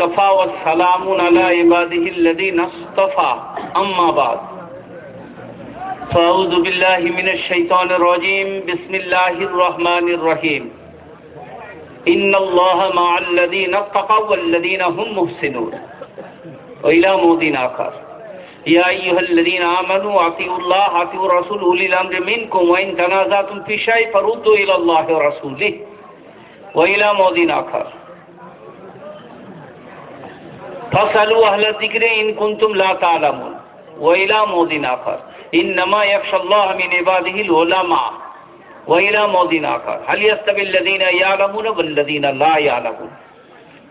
کفا والسلام على عباده الذين اصطفى اما بعد. فاعوذ بالله من الشيطان الرجيم بسم الله الرحمن الرحيم ان الله مع الذين اتقوا والذين هم محسنون. والى مودين اخر يا ايها الذين امنوا اطيعوا الله واطيعوا الرسول اولي الامر منكم وان تنازعتم في شيء فردوا الى الله ورسوله والى مودين اخر فاسألوا أهل الذكر إن كنتم لا تعلمون وإلى موضع آخر إنما يخشى الله من عباده العلماء وإلى موضع آخر هل يستوي الذين يعلمون والذين لا يعلمون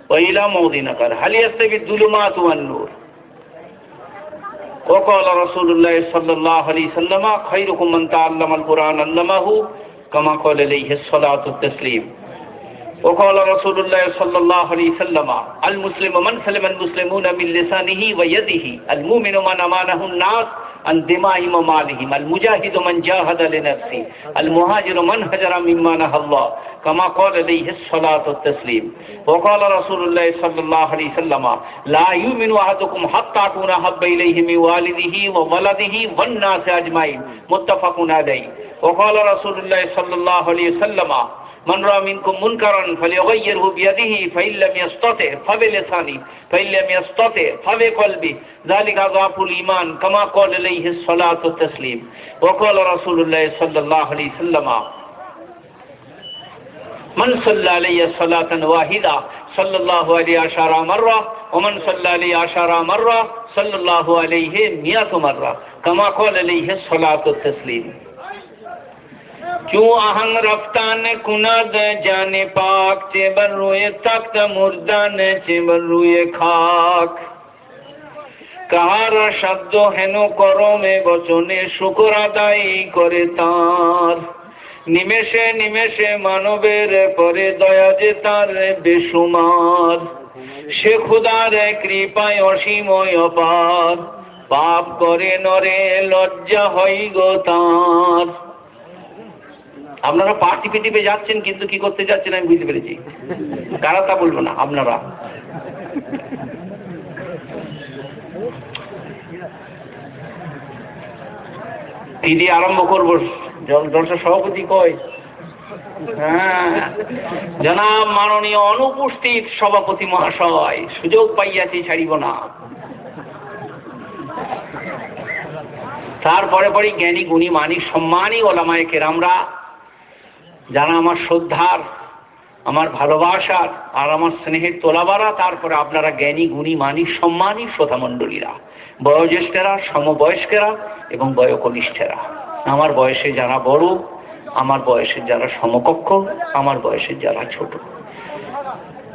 وإلى موضع آخر هل يستوي الظلمات والنور وقال رسول الله صلى الله عليه وسلم خيركم من تعلم القرآن علمه كما قال عليه الصلاة والتسليم وقال رسول الله صلى الله عليه وسلم المسلم من سلم المسلمون من لسانه ويده المؤمن من أمانه الناس عن دمائهم ومالهم المجاهد من جاهد لنفسه المهاجر من هجر مما نهى الله. كما قال عليه الصلاة والتسليم. وقال رسول الله صلى الله عليه وسلم لا يؤمن أحدكم حتى أكون أحب إليه من والده وولده والناس أجمعين. متفق عليه. وقال رسول الله صلى الله عليه وسلم من رأى منكم منكرا فليغيره بيده فإن لم يستطع فبلسانه فإن لم يستطع فبقلبه ذلك ضعف الإيمان كما قال عليه الصلاة والتسليم. وقال رسول الله صلى الله عليه وسلم من صلى علي صلاة واحدة صلى الله عليه عشر مرة ومن صلى عليه عشر مرة صلى الله عليه مئة مرة. كما قال عليه الصلاة والتسليم. क्यों आहंग रफ्तान कुनद जाने पाक चेबर रुए तख्त मुर्दान चेबर रुए খাক কাহার শব্দ হেন করমে বচনে শুকর আদায় করে তার নিমেষে নিমেষে মানবের পরে দয়া যে তার বেসুমার সে খুদার কৃপায় অসীময় অপার পাপ করে নরে লজ্জা হই গো তার আপনারা পা টিপে টিপে যাচ্ছেন, কিন্তু কি করতে যাচ্ছেন আমি বুঝতে পেরেছি। কারা তা বলব না, আপনারা। দিদি আরম্ভ করব। জলসা সভাপতি কয় হ্যাঁ। জনাব মাননীয় অনুপস্থিত সভাপতি মহাশয়, সুযোগ পাইয়াছি, ছাড়িব না। তারপরে পরে জ্ঞানী, গুণী মানি সম্মানী ওলামায় কেরামরা যারা আমার শ্রদ্ধার, আমার ভালোবাসার আর আমার স্নেহের তোলাবারা তারপরে আপনারা জ্ঞানী, গুণী, মানি, সম্মানী শ্রোতামণ্ডলীরা, বয়োজ্যেষ্ঠেরা, সমবয়স্কেরা এবং বয়কনিষ্ঠেরা। আমার বয়সে যারা বড়, আমার বয়সের যারা সমকক্ষ, আমার বয়সের যারা ছোট।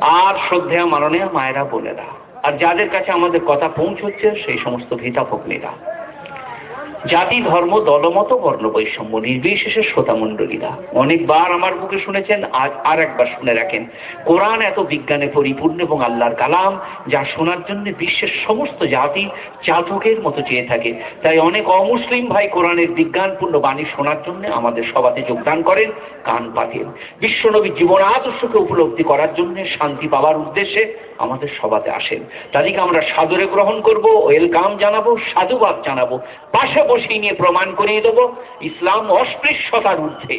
আর শ্রদ্ধেয়া মাননীয় মায়েরা বোনেরা, আর যাদের কাছে আমাদের কথা পৌঁছচ্ছে, সেই সমস্ত ভিতা ভগ্নীরা। জাতি, ধর্ম, দলমত বর্ণ বৈষম্য নির্বিশেষে শ্রোতামণ্ডলীরা। অনেকবার আমার মুখে শুনেছেন, আজ আর একবার শুনে রাখেন। কোরআন এত বিজ্ঞানে পরিপূর্ণ এবং আল্লাহর কালাম, যা শোনার জন্য বিশ্বের সমস্ত জাতি চাতকের মতো চেয়ে থাকে। তাই অনেক অমুসলিম ভাই কোরআনের বিজ্ঞানপূর্ণ বাণী শোনার জন্য আমাদের সভাতে যোগদান করেন, কান পাতেন। বিশ্বনবী জীবন আদর্শকে উপলব্ধি করার জন্য শান্তি পাওয়ার উদ্দেশ্যে আমাদের সভাতে আসেন। তাদেরকে আমরা সাদরে গ্রহণ করব, ওয়েলকাম জানাব, সাধুবাদ জানাব, পাশে বসিয়ে নিয়ে প্রমাণ করিয়ে দেবো, ইসলাম অস্পৃশ্যতার ঊর্ধ্বে।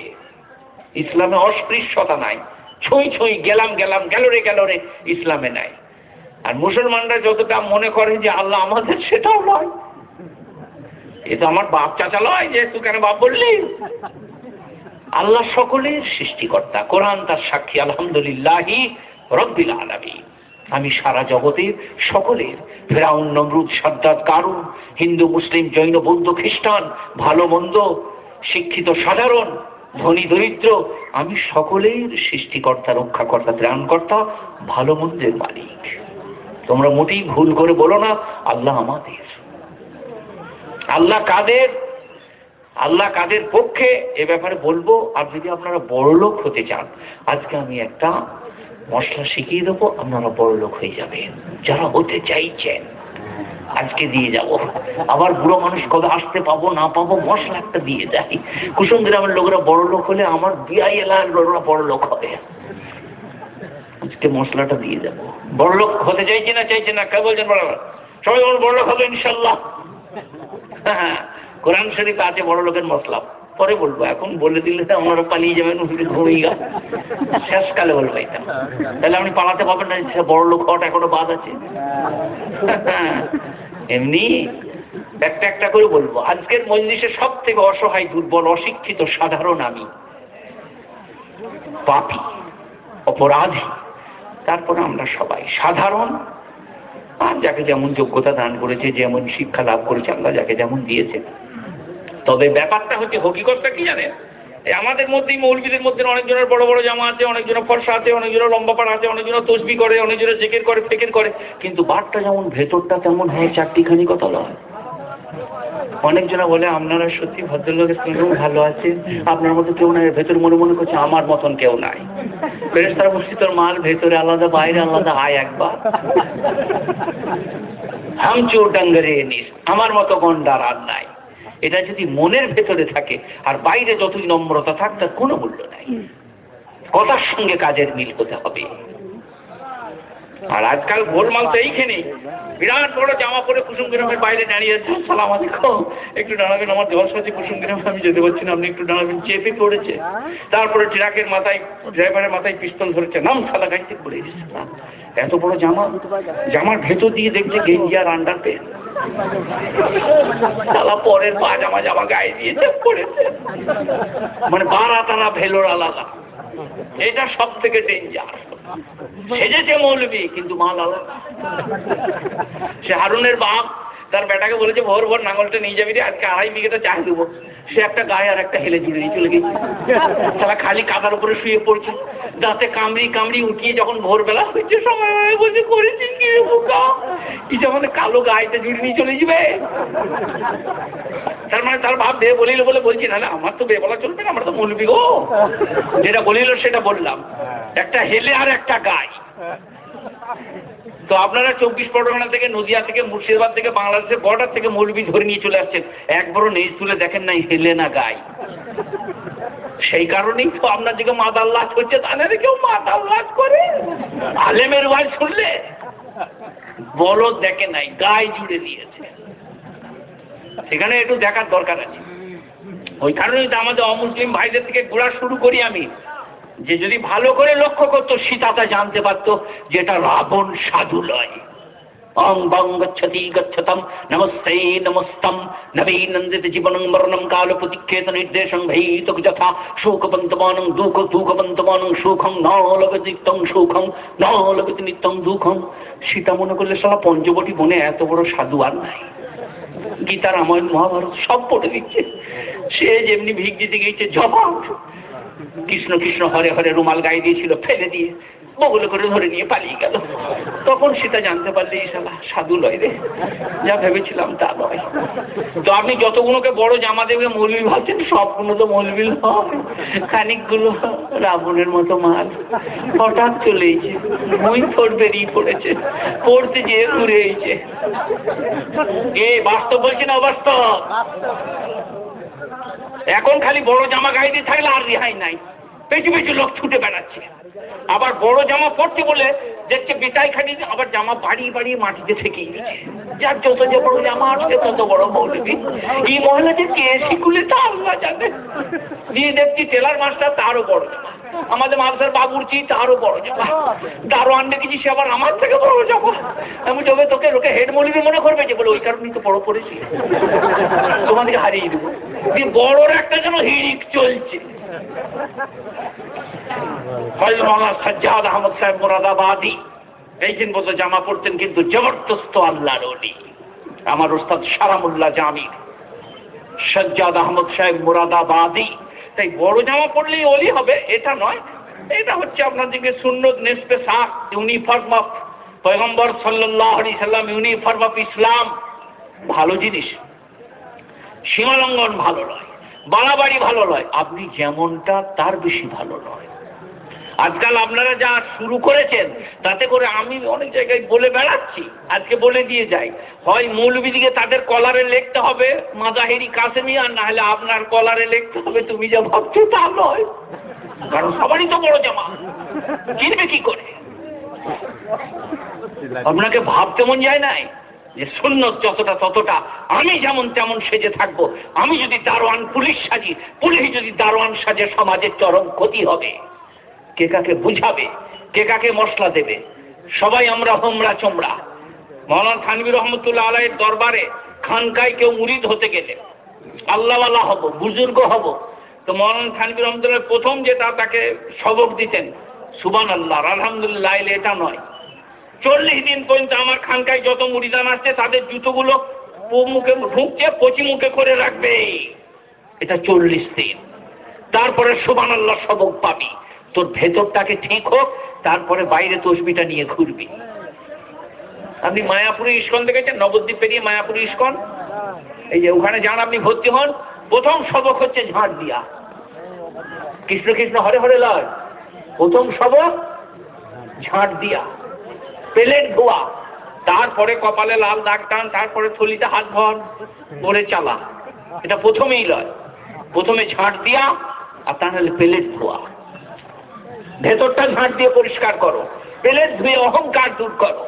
ইসলামে অস্পৃশ্যতা নাই। ছুঁই ছুঁই গেলাম গেলাম গেলরে গেলরে ইসলামে নাই। আর মুসলমানরা যতটা মনে করে যে আল্লাহ আমাদের, সেটাও নয়। এ তো আমার বাপ চাচা নয় যে তুই কেন বাপ বললি? আল্লাহ সকলের সৃষ্টিকর্তা, কোরআন তার সাক্ষী, আলহামদুলিল্লাহি রব্বিল আলামী আমি সারা জগতের সকলের ফেরাউন নমরুদ সাদ্দাত কারুন, হিন্দু, মুসলিম, জৈন, বৌদ্ধ, খ্রিস্টান, ভালো, মন্দ, শিক্ষিত, সাধারণ, ধনী, দরিদ্র, আমি সকলের সৃষ্টিকর্তা, রক্ষাকর্তা, ত্রাণকর্তা, ভালো, মন্দের মালিক। তোমরা মোটেই ভুল করে বলো না, আল্লাহ আমাদের। আল্লাহ কাদের? আল্লাহ কাদের পক্ষে? এ ব্যাপারে বলব, আর যদি আপনারা বড় লোক হতে চান, আজকে আমি একটা মশলা শিখিয়ে দেবো, আপনারা বড় লোক হয়ে যাবেন। যারা হতে চাইছেন, আজকে দিয়ে যাব। আবার বুড়ো মানুষ কবে আসতে পাবো, না পাবো, মশলা একটা দিয়ে যাই। কুসুম গ্রামের লোকেরা বড় লোক হলে আমার বিয়াই এলাকার লোকরা বড় লোক হবে। আজকে মশলাটা দিয়ে যাব। বড় লোক হতে চাইছে না চাইছে না, কে বলছেন বড় সবাই বড় লোক হবে ইনশাল্লাহ। হ্যাঁ কোরআন শরীফ আছে বড় লোকের মশলা। পরে বলব, এখন বলে দিলে তো আপনারা পালিয়ে যাবেন শেষকালে বলব এটা। তাহলে আপনি পালাতে পারবেন না, সে বড় লোক হওয়াটা এখনও বাদ আছে। এমনি একটা একটা করে বলব, আজকের মজলিসে সব থেকে অসহায়, দুর্বল, অশিক্ষিত, সাধারণ আমি। পাপি, অপরাধী। তারপরে আমরা সবাই সাধারণ। আর যাকে যেমন যোগ্যতা দান করেছে, যেমন শিক্ষা লাভ করেছে, আল্লাহ যাকে যেমন দিয়েছে। তবে ব্যাপারটা হচ্ছে হকিকতটা কি জানেন? আমাদের মধ্যেই মৌলবীদের মধ্যে অনেকজনের বড় বড় জামা আছে, অনেকজনের ফর্সা আছে, অনেকজনের লম্বা পাড়া আছে, অনেকজনের তসবি করে, অনেকজনের জেকের করে ফেকের করে। কিন্তু বারটা যেমন ভেতরটা তেমন হয়, চারটিখানি কথা নয় অনেকজনা বলে, আপনারা সত্যি ভদ্রলোকের সঙ্গেও ভালো আছেন। আপনার মতো কেউ নাই। ভেতর মনে মনে করছে, আমার মতন কেউ নাই। ফেরেস্তার মুর্শিদর মাল ভেতরে আলাদা, বাইরে আলাদা, আয় একবার। হামচুর ডাঙ্গারে নিস। আমার মতো গন্ডার আর নাই। এটা যদি মনের ভেতরে থাকে আর বাইরে যতই নম্রতা থাক তার কোনো মূল্য নাই। কথার সঙ্গে কাজের মিল হতে হবে? আর আজকাল গোলমাল তো এইখানেই বিরাট বড় জামা পরে কুসুম গ্রামের বাইরে দাঁড়িয়ে আছে সালাম আলাইকুম। একটু দাঁড়াবেন আমার দশ আছে কুসুম গ্রামে আমি যেতে পারছি না। আপনি একটু দাঁড়াবেন। চেপে পড়েছে। তারপরে ট্রাকের মাথায় ড্রাইভারের মাথায় পিস্তল ধরেছে। নাম সালা গাড়িতে পড়ে গেছে। এত বড় জামা। জামার ভেতর দিয়ে দেখছে গেঞ্জি আর আন্ডার পেন সালা পরের পাজামা জামা জামা গায়ে দিয়েছে পড়েছে মানে বাড়া তারা ভেলোর আলাদা। এটা সব থেকে ডেঞ্জার সেজেছে মৌলবি কিন্তু মাল আলাদা। সে হারুনের বাপ, তার বেটাকে বলেছে, ভোর ভোর নাঙলটা নিয়ে যাবি রে, আজকে আড়াই বিঘেটা চাষ দেবো। সে একটা গায়ে আর একটা হেলে জুড়ে দিয়ে চলে গেছে। তারা খালি কাদার উপরে শুয়ে পড়ছে। দাঁতে কামড়ি কামড়ি উঠিয়ে যখন ভোরবেলা হয়েছে সময় বসে করেছিস কি যেমন কালো গায়েটা জুড়ে নিয়ে চলে যাবে? তার মানে তার ভাব দেহ বলিল বলে বলছি, না আমার তো বে বলা চলবে না, আমার তো মৌলবি গো। যেটা বলিল সেটা বললাম। একটা হেলে আর একটা গায়ে। তো আপনারা চব্বিশ পরগনা থেকে, নদিয়া থেকে, মুর্শিদাবাদ থেকে বাংলাদেশের বর্ডার থেকে মৌলবি ধরে নিয়ে চলে আসছেন। একবারও নেই তুলে দেখেন নাই, হেলে না গাই। সেই কারণেই তো আপনার দিকে মাদাল লাজ হচ্ছে তা না রে কেউ মাদাল লাজ করে? আলেমের ওয়াজ শুনলে? বলদ দেখে নাই গায়ে জুড়ে দিয়েছে। সেখানে একটু দেখার দরকার আছে। ওই কারণেই তো আমাদের অমুসলিম ভাইদের থেকে ঘোরা শুরু করি আমি। যে যদি ভালো করে লক্ষ্য করতো, সীতাটা জানতে পারতো যেটা রাবণ সাধু লয় নিত্যং সীতা মনে করলে সারা পঞ্চবটি বনে এত বড় সাধু আর নাই। গীতা, রামায়ণ, মহাভারত সব পড়ে দিচ্ছে। সে যেমনি ভিক দিতে গিয়েছে জবাব কৃষ্ণ কৃষ্ণ হরে হরে রুমাল গায়ে দিয়েছিল, ফেলে দিয়ে বগলে করে ধরে নিয়ে পালিয়ে গেল। তখন সেটা জানতে পারলে এই শালা সাধু লয় রে, যা ভেবেছিলাম তা নয়। তো আপনি যতগুলোকে বড় জামা দেবে মৌলবি ভাবছেন, সবগুলো তো মৌলবি নয়। খানিকগুলো রাবণের মতো মাল। হঠাৎ চলেইছে মই ফোর বেরিয়ে পড়েছে, পড়তে যেয়ে ঘুরে এইছে এ, বাস্তব বলছি না অবাস্তব? এখন খালি বড় জামা গায়ে থাকলে আর রেহাই নাই। পেছু পেছু লোক ছুটে বেড়াচ্ছে। আবার বড় জামা পড়ছে বলে দেখছে বেটাই খাটি আবার জামা বাড়িয়ে বাড়িয়ে মাটিতে থেকে যার যত যে বড় জামা আসছে তত বড় মৌলবি। এই মহিলা যে কে খুলে তা আল্লাহ জানে। নিয়ে দেখছি টেলার মাস্টার তারও বড় জামা। আমাদের মাদ্রাসার বাবুরচি, তারও বড় জামা দারোয়ান দেখেছি সে আবার আমার থেকে বড় জামা আমি যবে তোকে, লোকে হেড মৌলবি মনে করবে যে বলে, ওই কারণেই তো বড় পড়েছি। তোমাদেরকে হারিয়ে দেবো। দিয়ে বড়র একটা যেন হিড়িক চলছে। সাজ্জাদ আহমদ সাহেব মোরাদাবাদী। এই দিন বলতো, জামা পড়তেন কিন্তু জবরদস্ত আল্লাহর অলি আমার ওস্তাদ সারামুল্লাহ জামির। সজ্জাদ আহমদ সাহেব মুরাদাবাদী। তাই বড় জামা পড়লেই অলি হবে, এটা নয়। এটা হচ্ছে আপনাদেরকে সুন্নত নেসপে শাক ইউনিফর্ম অফ পয়গম্বর সাল্লাহ আলি সাল্লাম ইউনিফর্ম অফ ইসলাম। ভালো জিনিস। সীমালঙ্ঘন ভালো নয়, বাড়াবাড়ি ভালো নয়। আপনি যেমনটা, তার বেশি ভালো নয়। আজকাল আপনারা যা শুরু করেছেন, তাতে করে আমি অনেক জায়গায় বলে বেড়াচ্ছি, আজকে বলে দিয়ে যাই। হয় মৌলবিদিকে তাদের কলারে লিখতে হবে মাজাহেরি কাসেমি আর না হলে আপনার কলারে লিখতে হবে, তুমি যা ভাবছ তা নয়। কারণ সবারই তো বড় জামা। কিনবে কি করে? আপনাকে ভাবতে মন যায় নাই? যে সুন্নত যতটা ততটা, আমি যেমন তেমন সেজে থাকব। আমি যদি দারোয়ান পুলিশ সাজি, পুলিশ যদি দারোয়ান সাজে, সমাজের চরম ক্ষতি হবে। কে কাকে বুঝাবে, কে কাকে মশলা দেবে? সবাই আমরা হোমরা চোমরা। মৌলানা থানবির রহমতুল্লাহ আলাইয়ের দরবারে খানকায় কেউ মুরিদ হতে গেলে আল্লাহওয়ালা হব, বুজুর্গ হব। তো মৌলানা থানবির রহমতুল্লাহ প্রথম যেটা তাকে সবক দিতেন সুবান আল্লাহ আলহামদুলিল্লাহ এটা নয়। চল্লিশ দিন পর্যন্ত আমার খানকায় যত মুড়িদান আসছে, তাদের জুতোগুলো মুখে ঢুকছে, পচি মুখে করে রাখবে। এটা চল্লিশ দিন। তারপরে সুবান আল্লাহ সবক পাবি। তোর ভেতরটাকে ঠিক হোক, তারপরে বাইরে তসবিটা নিয়ে ঘুরবি। আপনি মায়াপুরি ইস্কন দেখেছেন? নবদ্বীপ পেরিয়ে মায়াপুরি ইস্কন? এই যে ওখানে যান আপনি ভর্তি হন, প্রথম সবক হচ্ছে ঝাড় দিয়া কৃষ্ণ কৃষ্ণ, হরে হরে লয়। প্রথম সবক ঝাড় দিয়া পেলেট ধোয়া। তারপরে কপালে লাল দাগ টান, তারপরে থলিতে হাত ভর পরে চালা। এটা প্রথমেই লয়। প্রথমে ঝাঁট দিয়া আর তা নাহলে প্লেট ধোয়া। ভেতরটা ঝাঁট দিয়ে পরিষ্কার করো। প্লেট ধুয়ে অহংকার দূর করো।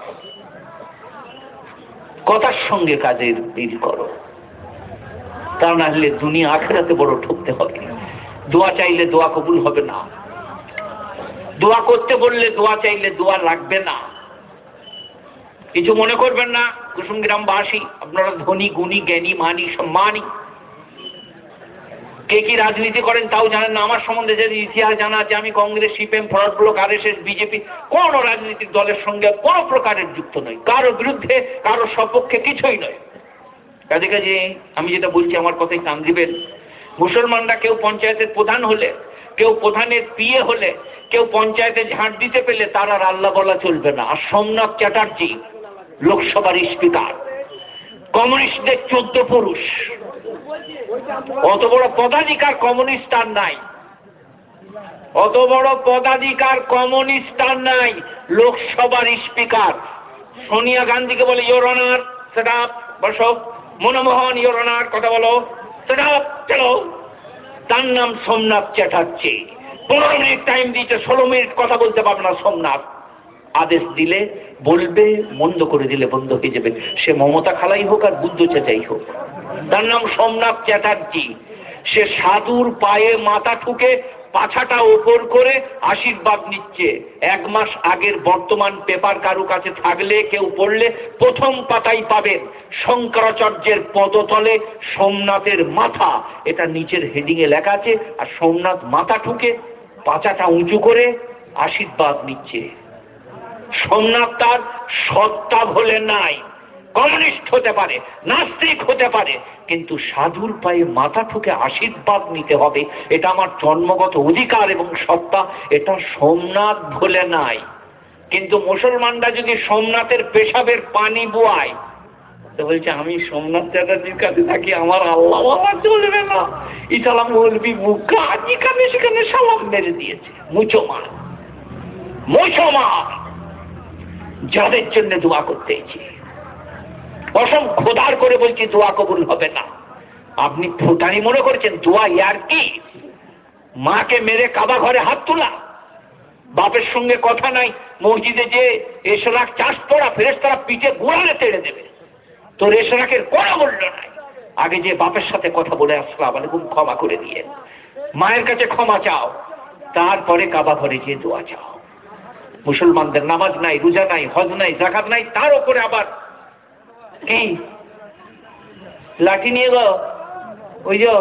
কথার সঙ্গে কাজের মিল করো। তা না হলে দুনিয়া আখেরাতে বড় ঠকতে হবে। দোয়া চাইলে দোয়া কবুল হবে না। দোয়া করতে বললে দোয়া চাইলে দোয়া লাগবে না। কিছু মনে করবেন না কুসুম গ্রামবাসী আপনারা ধনী, গুণী, জ্ঞানী, মানি, সম্মানী। কে কি রাজনীতি করেন তাও জানেন না। আমার সম্বন্ধে যদি ইতিহাস জানা আছে, আমি Congress, CPM Forward Bloc R S S BJP, কোন রাজনৈতিক দলের সঙ্গে কোন প্রকারের যুক্ত নই। কারও বিরুদ্ধে, কারও সপক্ষে কিছুই নয়। কাজে কাজে আমি যেটা বলছি, আমার কথাই কান দিবেন মুসলমানরা কেউ পঞ্চায়েতের প্রধান হলে, কেউ প্রধানের পিয়ে হলে, কেউ পঞ্চায়েতে ঝাঁট দিতে পেলে তার আর আল্লাহ বলা চলবে না। আর সোমনাথ চ্যাটার্জি লোকসভার স্পিকার। কমিউনিস্টদের চোদ্দ পুরুষ। অত বড় পদাধিকার কমিউনিস্ট আর নাই। অত বড় পদাধিকার কমিউনিস্ট আর নাই, লোকসভার স্পিকার। সোনিয়া গান্ধীকে বলে ইয়োর অনার সেটা বসো মনমোহন ইয়োর অনার কথা বলো। সেটা চলো। তার নাম সোমনাথ চ্যাটার্জি। পনেরো মিনিট টাইম দিয়েছে, ষোলো মিনিট কথা বলতে পারবে না সোমনাথ। আদেশ দিলে, বলবে বন্ধ করে দিলে বন্ধ হয়ে যাবে। সে মমতা খালাই হোক আর বুদ্ধ চেঁচাই হোক। তার নাম সোমনাথ চ্যাটার্জি। সে সাধুর পায়ে মাথা ঠুকে পাছাটা ওপর করে আশীর্বাদ নিচ্ছে। এক মাস আগের বর্তমান পেপার কারু কাছে থাকলে, কেউ পড়লে প্রথম পাতাই পাবেন। শঙ্করাচার্যের পদতলে সোমনাথের মাথা। এটা নিচের হেডিং এ লেখা আছে, আর সোমনাথ মাথা ঠুকে পাচাটা উঁচু করে আশীর্বাদ নিচ্ছে। সোমনাথ তার সত্তা ভোলে নাই। কমিউনিস্ট হতে পারে, নাস্তিক হতে পারে, কিন্তু সাধুর পায়ে মাথা ঠুকে আশীর্বাদ নিতে হবে। এটা আমার জন্মগত অধিকার এবং সত্তা, এটা সোমনাথ নাই। কিন্তু মুসলমানরা যদি সোমনাথের পেশাবের পানি বোয়ায় তো বলছে, আমি সোমনাথ চ্যাটার্জির কাছে থাকি, আমার আল্লাহ চলবে না। ইসালাম বলবি, মুখা যেখানে সেখানে সালাম মেরে দিয়েছে। মুচো মার যাদের জন্য দোয়া করতেছি অসম খোদার করে বলছি, দোয়া কবুল হবে না। আপনি ফুটানি মনে করছেন, দোয়া ইয়ার কি? মাকে মেরে কাবা ঘরে হাত তোলা। বাপের সঙ্গে কথা নাই, মসজিদে যে এসরাক চাষ পড়া ফেরেস তারা পিঠে গোড়ালে তেড়ে দেবে। তোর এসরাকের কোনো মূল্য নাই। আগে যে বাপের সাথে কথা বলে আসলাম আলাইকুম ক্ষমা করে দিয়ে। মায়ের কাছে ক্ষমা চাও। তারপরে কাবা ঘরে যে দোয়া চাও। মুসলমানদের নামাজ নাই, রোজা নাই, হজ নাই জাকাত নাই, তার উপরে আবার কি? লাঠি নিয়ে গো, ওই যে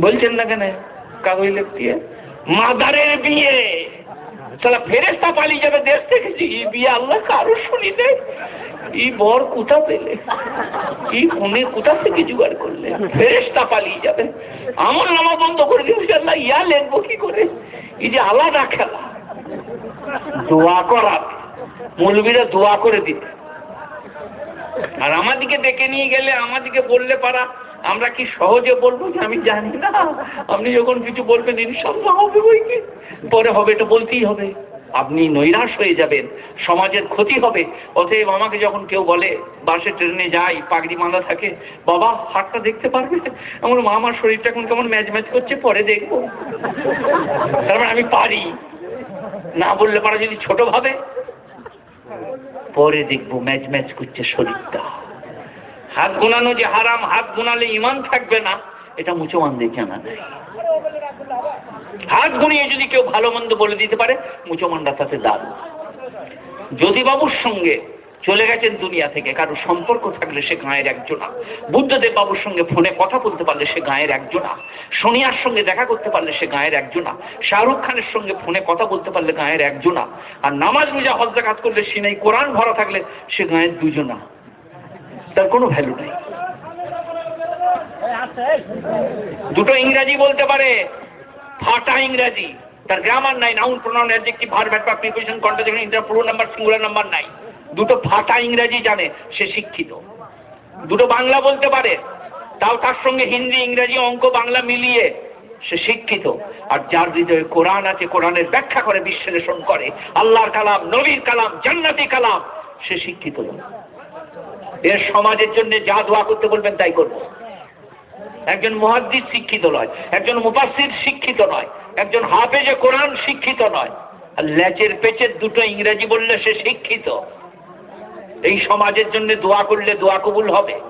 বলছেন না কেন, কাগজ লিখতি মাদারের বিয়ে। সালা ফেরেস্তা পালিয়ে যাবে দেশ থেকে? যে এই বিয়ে আল্লাহ কারও শুনি দেয় এই বর কোথা পেলে? এই ফোনে কোথা থেকে জোগাড় করলে? ফেরেস্তা পালিয়ে যাবে। আমার নামা বন্ধ করে দিয়েছে আল্লাহ, ইয়া লেখবো কি করে? এই যে আলাদা খেলা। দোয়া করা। মৌলবীরা দোয়া করে দিতে আর আমাদিকে ডেকে নিয়ে গেলে আমাদিকে বললে পারা, আমরা কি সহজে বলব যে আমি জানি না? আপনি যখন কিছু বলবেন, ইনশাল্লাহ হবে বই কি? পরে হবে এটা বলতেই হবে। আপনি নৈরাশ হয়ে যাবেন, সমাজের ক্ষতি হবে। অতএব আমাকে যখন কেউ বলে, বাসে ট্রেনে যাই, পাগড়ি বাঁধা থাকে, বাবা, হাতটা দেখতে পারবে? আমার মা আমার শরীরটা এখন কেমন ম্যাচ ম্যাচ করছে, পরে দেখব। তার মানে আমি পারি। না বললে পারা যদি ছোট ভাবে। পরে দেখব ম্যাচ ম্যাচ করছে শরীরটা। হাত গোনানো যে হারাম, হাত গুনালে ইমান থাকবে না, এটা মুসলমানদের জানা না হাত গুনিয়ে যদি কেউ ভালো মন্দ বলে দিতে পারে মুসলমানরা তাতে দাঁড় যদি বাবুর সঙ্গে চলে গেছেন দুনিয়া থেকে। কারও সম্পর্ক থাকলে সে গায়ের একজনা বুদ্ধদেব বাবুর সঙ্গে ফোনে কথা বলতে পারলে সে গায়ের একজনা সোনিয়ার সঙ্গে দেখা করতে পারলে সে গায়ের একজনা শাহরুখ খানের সঙ্গে ফোনে কথা বলতে পারলে গায়ের একজনা আর নামাজ রোজা হজ কাজ করলে সে নেই, কোরআন ভরা থাকলে সে গায়ের দুজনা তার কোনো ভ্যালু নেই। দুটো ইংরাজি বলতে পারে। ফাটা ইংরাজি। তার গ্রামার নাই noun pronoun adjective verb adverb preposition context inter পুরো নাম্বার সিঙ্গুলার নাম্বার নাই। দুটো ফাটা ইংরাজি জানে, সে শিক্ষিত। দুটো বাংলা বলতে পারে, তাও তার সঙ্গে হিন্দি, ইংরাজি, অঙ্ক, বাংলা মিলিয়ে সে শিক্ষিত। আর যার হৃদয়ে কোরআন আছে, কোরআনের ব্যাখ্যা করে, বিশ্লেষণ করে, আল্লাহর কালাম, নবীর কালাম, জান্নাতি কালাম, সে শিক্ষিত। এর সমাজের জন্য যা দোয়া করতে বলবেন তাই করব। একজন মুহাদ্দিস শিক্ষিত নয়, একজন মুফাসসির শিক্ষিত নয়, একজন হাফেজে কোরআন শিক্ষিত নয়। আর ল্যাচের পেচের দুটো ইংরেজি বললে সে শিক্ষিত। এই সমাজের জন্য দোয়া করলে দোয়া কবুল হবে।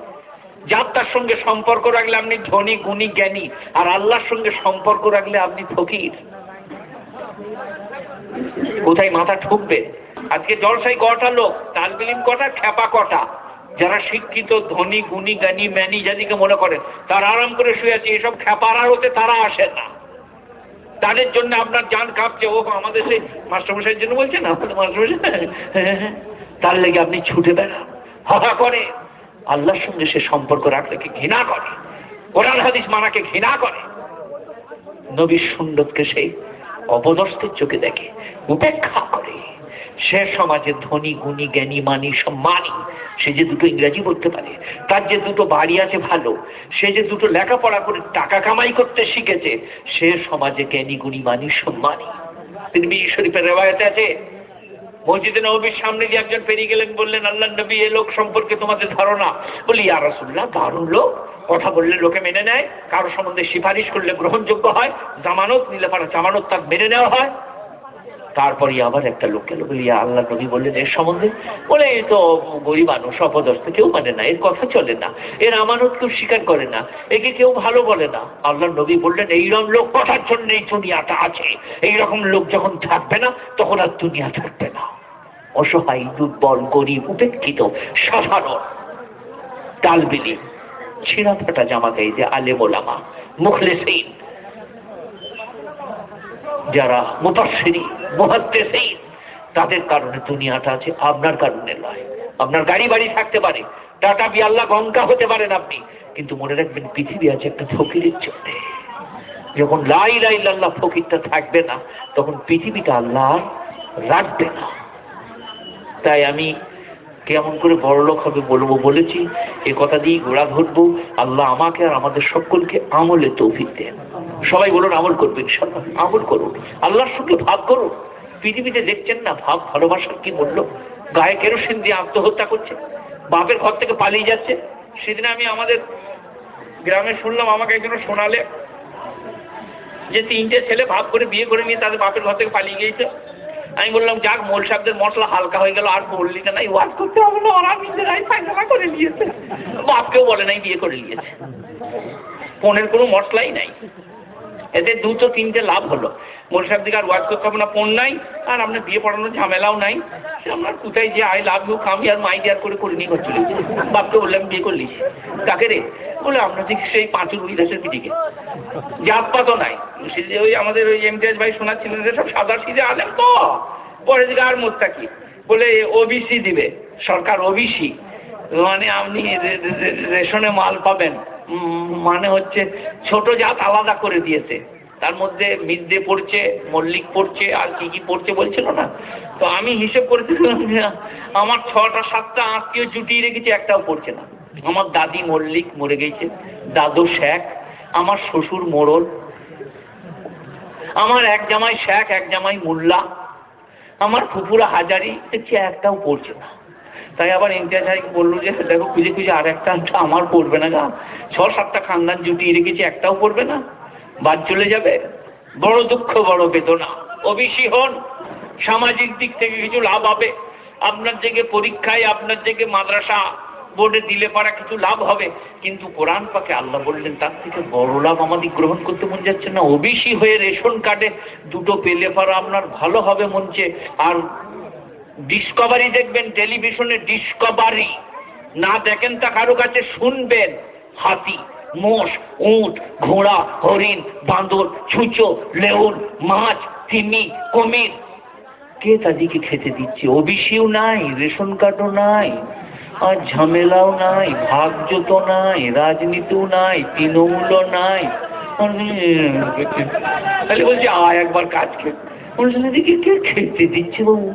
যার তার সঙ্গে সম্পর্ক রাখলে আপনি ধনী, গুণী, জ্ঞানী, আর আল্লাহর সঙ্গে সম্পর্ক রাখলে আপনি ফকির। কোথায় মাথা ঠুকবে? আজকে জলসাই কটা লোক? তালবিলিম কটা? খ্যাপা কটা? যারা শিক্ষিত, ধনী, গুণী, জ্ঞানী, ম্যানি যাদিকে মনে করেন তারা আরাম করে শুয়ে আছে, এসব খ্যাপারা হতে তারা আসে না। তাদের জন্য আপনার যান কাঁপছে ও আমাদের সেই মাস্টারমশাইয়ের জন্য বলছেন? আমাদের মাস্টারমশাই? তার লেগে আপনি ছুটে বেড়ান হা করে। আল্লাহর সঙ্গে সে সম্পর্ক রাখলে কি ঘৃণা করে। কোরআন হাদিস মানাকে ঘৃণা করে। নবীর সুন্নতকে সে অপদস্থের চোখে দেখে, উপেক্ষা করে। সে সমাজে ধনী, গুণী, জ্ঞানী, মানি, সম্মানী, সে যে দুটো ইংরাজি বলতে পারে, তার যে দুটো বাড়ি আছে ভালো, সে যে দুটো লেখাপড়া করে টাকা কামাই করতে শিখেছে, সে সমাজে জ্ঞানী, গুণী, মানি, সম্মানী। তিনি শরীফের রেওয়ায়তে আছে মসজিদে নবীর সামনে দিয়ে একজন পেরিয়ে গেলেন, বললেন আল্লাহ নবী এ লোক সম্পর্কে তোমাদের ধারণা। বলি, ইয়া রাসুল্লাহ দারুণ লোক। কথা বললে, লোকে মেনে নেয়। কারও সম্বন্ধে সিফারিশ করলে গ্রহণযোগ্য হয়। জামানত নিলে পারা জামানত তার মেনে নেওয়া হয়। তারপরে আবার একটা লোক গেল বলি আল্লাহ নবী বললেন, এর সম্বন্ধে? বলে এ তো গরিব মানুষ, অপদস্থ, কেউ মানে না, এর কথা চলে না, এর আমানত কেউ স্বীকার করে না, একে কেউ ভালো বলে না। আল্লাহ নবী বললেন, এইরকম লোক কথার জন্য এই দুনিয়াটা আছে, এইরকম লোক যখন থাকবে না, তখন আর দুনিয়া থাকবে না। অসহায়, দুর্বল, গরিব, উপেক্ষিত, সাধারণ, তালবিলি, ছিঁড়া ফাটা জামা গায়ে যে আলে মোলামা মুখলেসিন যারা মুতাসিরি মুহাদ্দেসিন, তাদের কারণে দুনিয়াটা আছে, আপনার কারণে নয়। আপনার গাড়ি বাড়ি থাকতে পারে টাটা বিয়াল্লা গঙ্গা হতে পারেন আপনি, কিন্তু মনে রাখবেন, পৃথিবী আছে একটা ফকিরের জন্য। যখন লাই লাই লাল্লাহ ফকিরটা থাকবে না, তখন পৃথিবীটা আল্লাহ রাখবে না। তাই আমি কেমন করে বড়লোক হবে বলব বলেছি, এ কথা দিয়ে গোড়া ধরবো, আল্লাহ আমাকে আর আমাদের সকলকে আমলে তৌফিক দেন। সবাই বলুন, আমল করবেন আমল করুন। আল্লাহর সঙ্গে ভাব করুন। পৃথিবীতে দেখছেন না ভাব ভালোবাসার কি মূল্য? গায়ে কেরোসিন দিয়ে আত্মহত্যা করছে। বাপের ঘর থেকে পালিয়ে যাচ্ছে। সেদিন আমি আমাদের গ্রামে শুনলাম, আমাকে একজন শোনালে যে তিনটে ছেলে ভাব করে বিয়ে করে নিয়ে তাদের বাপের ঘর থেকে পালিয়ে গিয়েছে। আমি বললাম, যাক, মোল সাহেবদের মশলা হালকা হয়ে গেল, আর বললি না ওয়াজ করতে হবে না, ওরা নিজেরাই ফাইসলা করে নিয়েছে। বাপকেও বলে নাই, বিয়ে করে নিয়েছে। পনেরো কোনো মশলাই নাই। এতে দুটো তিনটে লাভ হলো। মোল সাহেব দিকে আর ওয়াজ করতে হবে না পণ নাই, আর আপনার বিয়ে পড়ানোর ঝামেলাও নাই। সে আপনার কোথায় যে আই লাভ ইউ, কাম ইয়ার, মাই ডিয়ার করে করে নিয়ে গেছে। বাপকে বললাম, বিয়ে করলি কাকে রে? বলে আপনার দিকে সেই পাঁচুর উড়ি দেশের পিটিকে। জাত পাতও নাই। সে যে ওই আমাদের ওই এমটিএস ভাই শোনাচ্ছিলেন যে সব সাদা সিজে আলেন তো। পরে দিকে আর মোত্তাকি বলে ওবিসি দিবে। সরকার ওবিসি মানে আপনি রেশনে মাল পাবেন। মানে হচ্ছে ছোট জাত আলাদা করে দিয়েছে। তার মধ্যে মিদ্দে পড়ছে, মল্লিক পড়ছে, আর কি কি পড়ছে বলছিল না? তো আমি হিসেব করেছিলাম যে আমার ছটা, সাতটা আত্মীয় জুটিয়ে রেখেছি, একটাও পড়ছে না। আমার দাদি মল্লিক মরে গেছে, দাদু শেখ, আমার শ্বশুর মোড়ল আমার এক জামাই শেখ, এক জামাই মোল্লা, আমার ফুপুরা হাজারি, দেখছি একটাও পড়ছে না। তাই আবার ইমতিয়াজ বলল যে, দেখো খুঁজে খুঁজে আর একটা আমার পড়বে না গা। ছ সাতটা খানদান জুটিয়ে রেখেছি, একটাও পড়বে না। বাদ চলে যাবে? বড় দুঃখ, বড় বেদনা। অবিসি হন সামাজিক দিক থেকে কিছু লাভ হবে। আপনার থেকে পরীক্ষায়, আপনার থেকে মাদ্রাসা বোর্ডে দিলে পারা কিছু লাভ হবে। কিন্তু কোরআন পাকে আল্লাহ বললেন, তার থেকে বড় লাভ আমাদের গ্রহণ করতে মন যাচ্ছে না। ওবিসি হয়ে রেশন কার্ডে দুটো পেলে পারা আপনার ভালো হবে মনছে আর ডিসকভারি দেখবেন টেলিভিশনে ডিসকভারি না দেখেন তা কারও কাছে শুনবেন। হাতি, মোষ, উট, ঘোড়া, হরিণ, বাঁদর, ছুঁচো লেউল মাছ, তিমি, কুমির। কে তাদেরকে খেতে দিচ্ছে? ওবিসিও নাই, রেশন কার্ডও নাই, আর ঝামেলাও নাই ভাগজোতো নাই, রাজনীতিও নাই, তৃণমূলও নাই। তাহলে বলছে, আয় একবার কাজ কে বলছে এদিকে কে খেতে দিচ্ছে বাবু?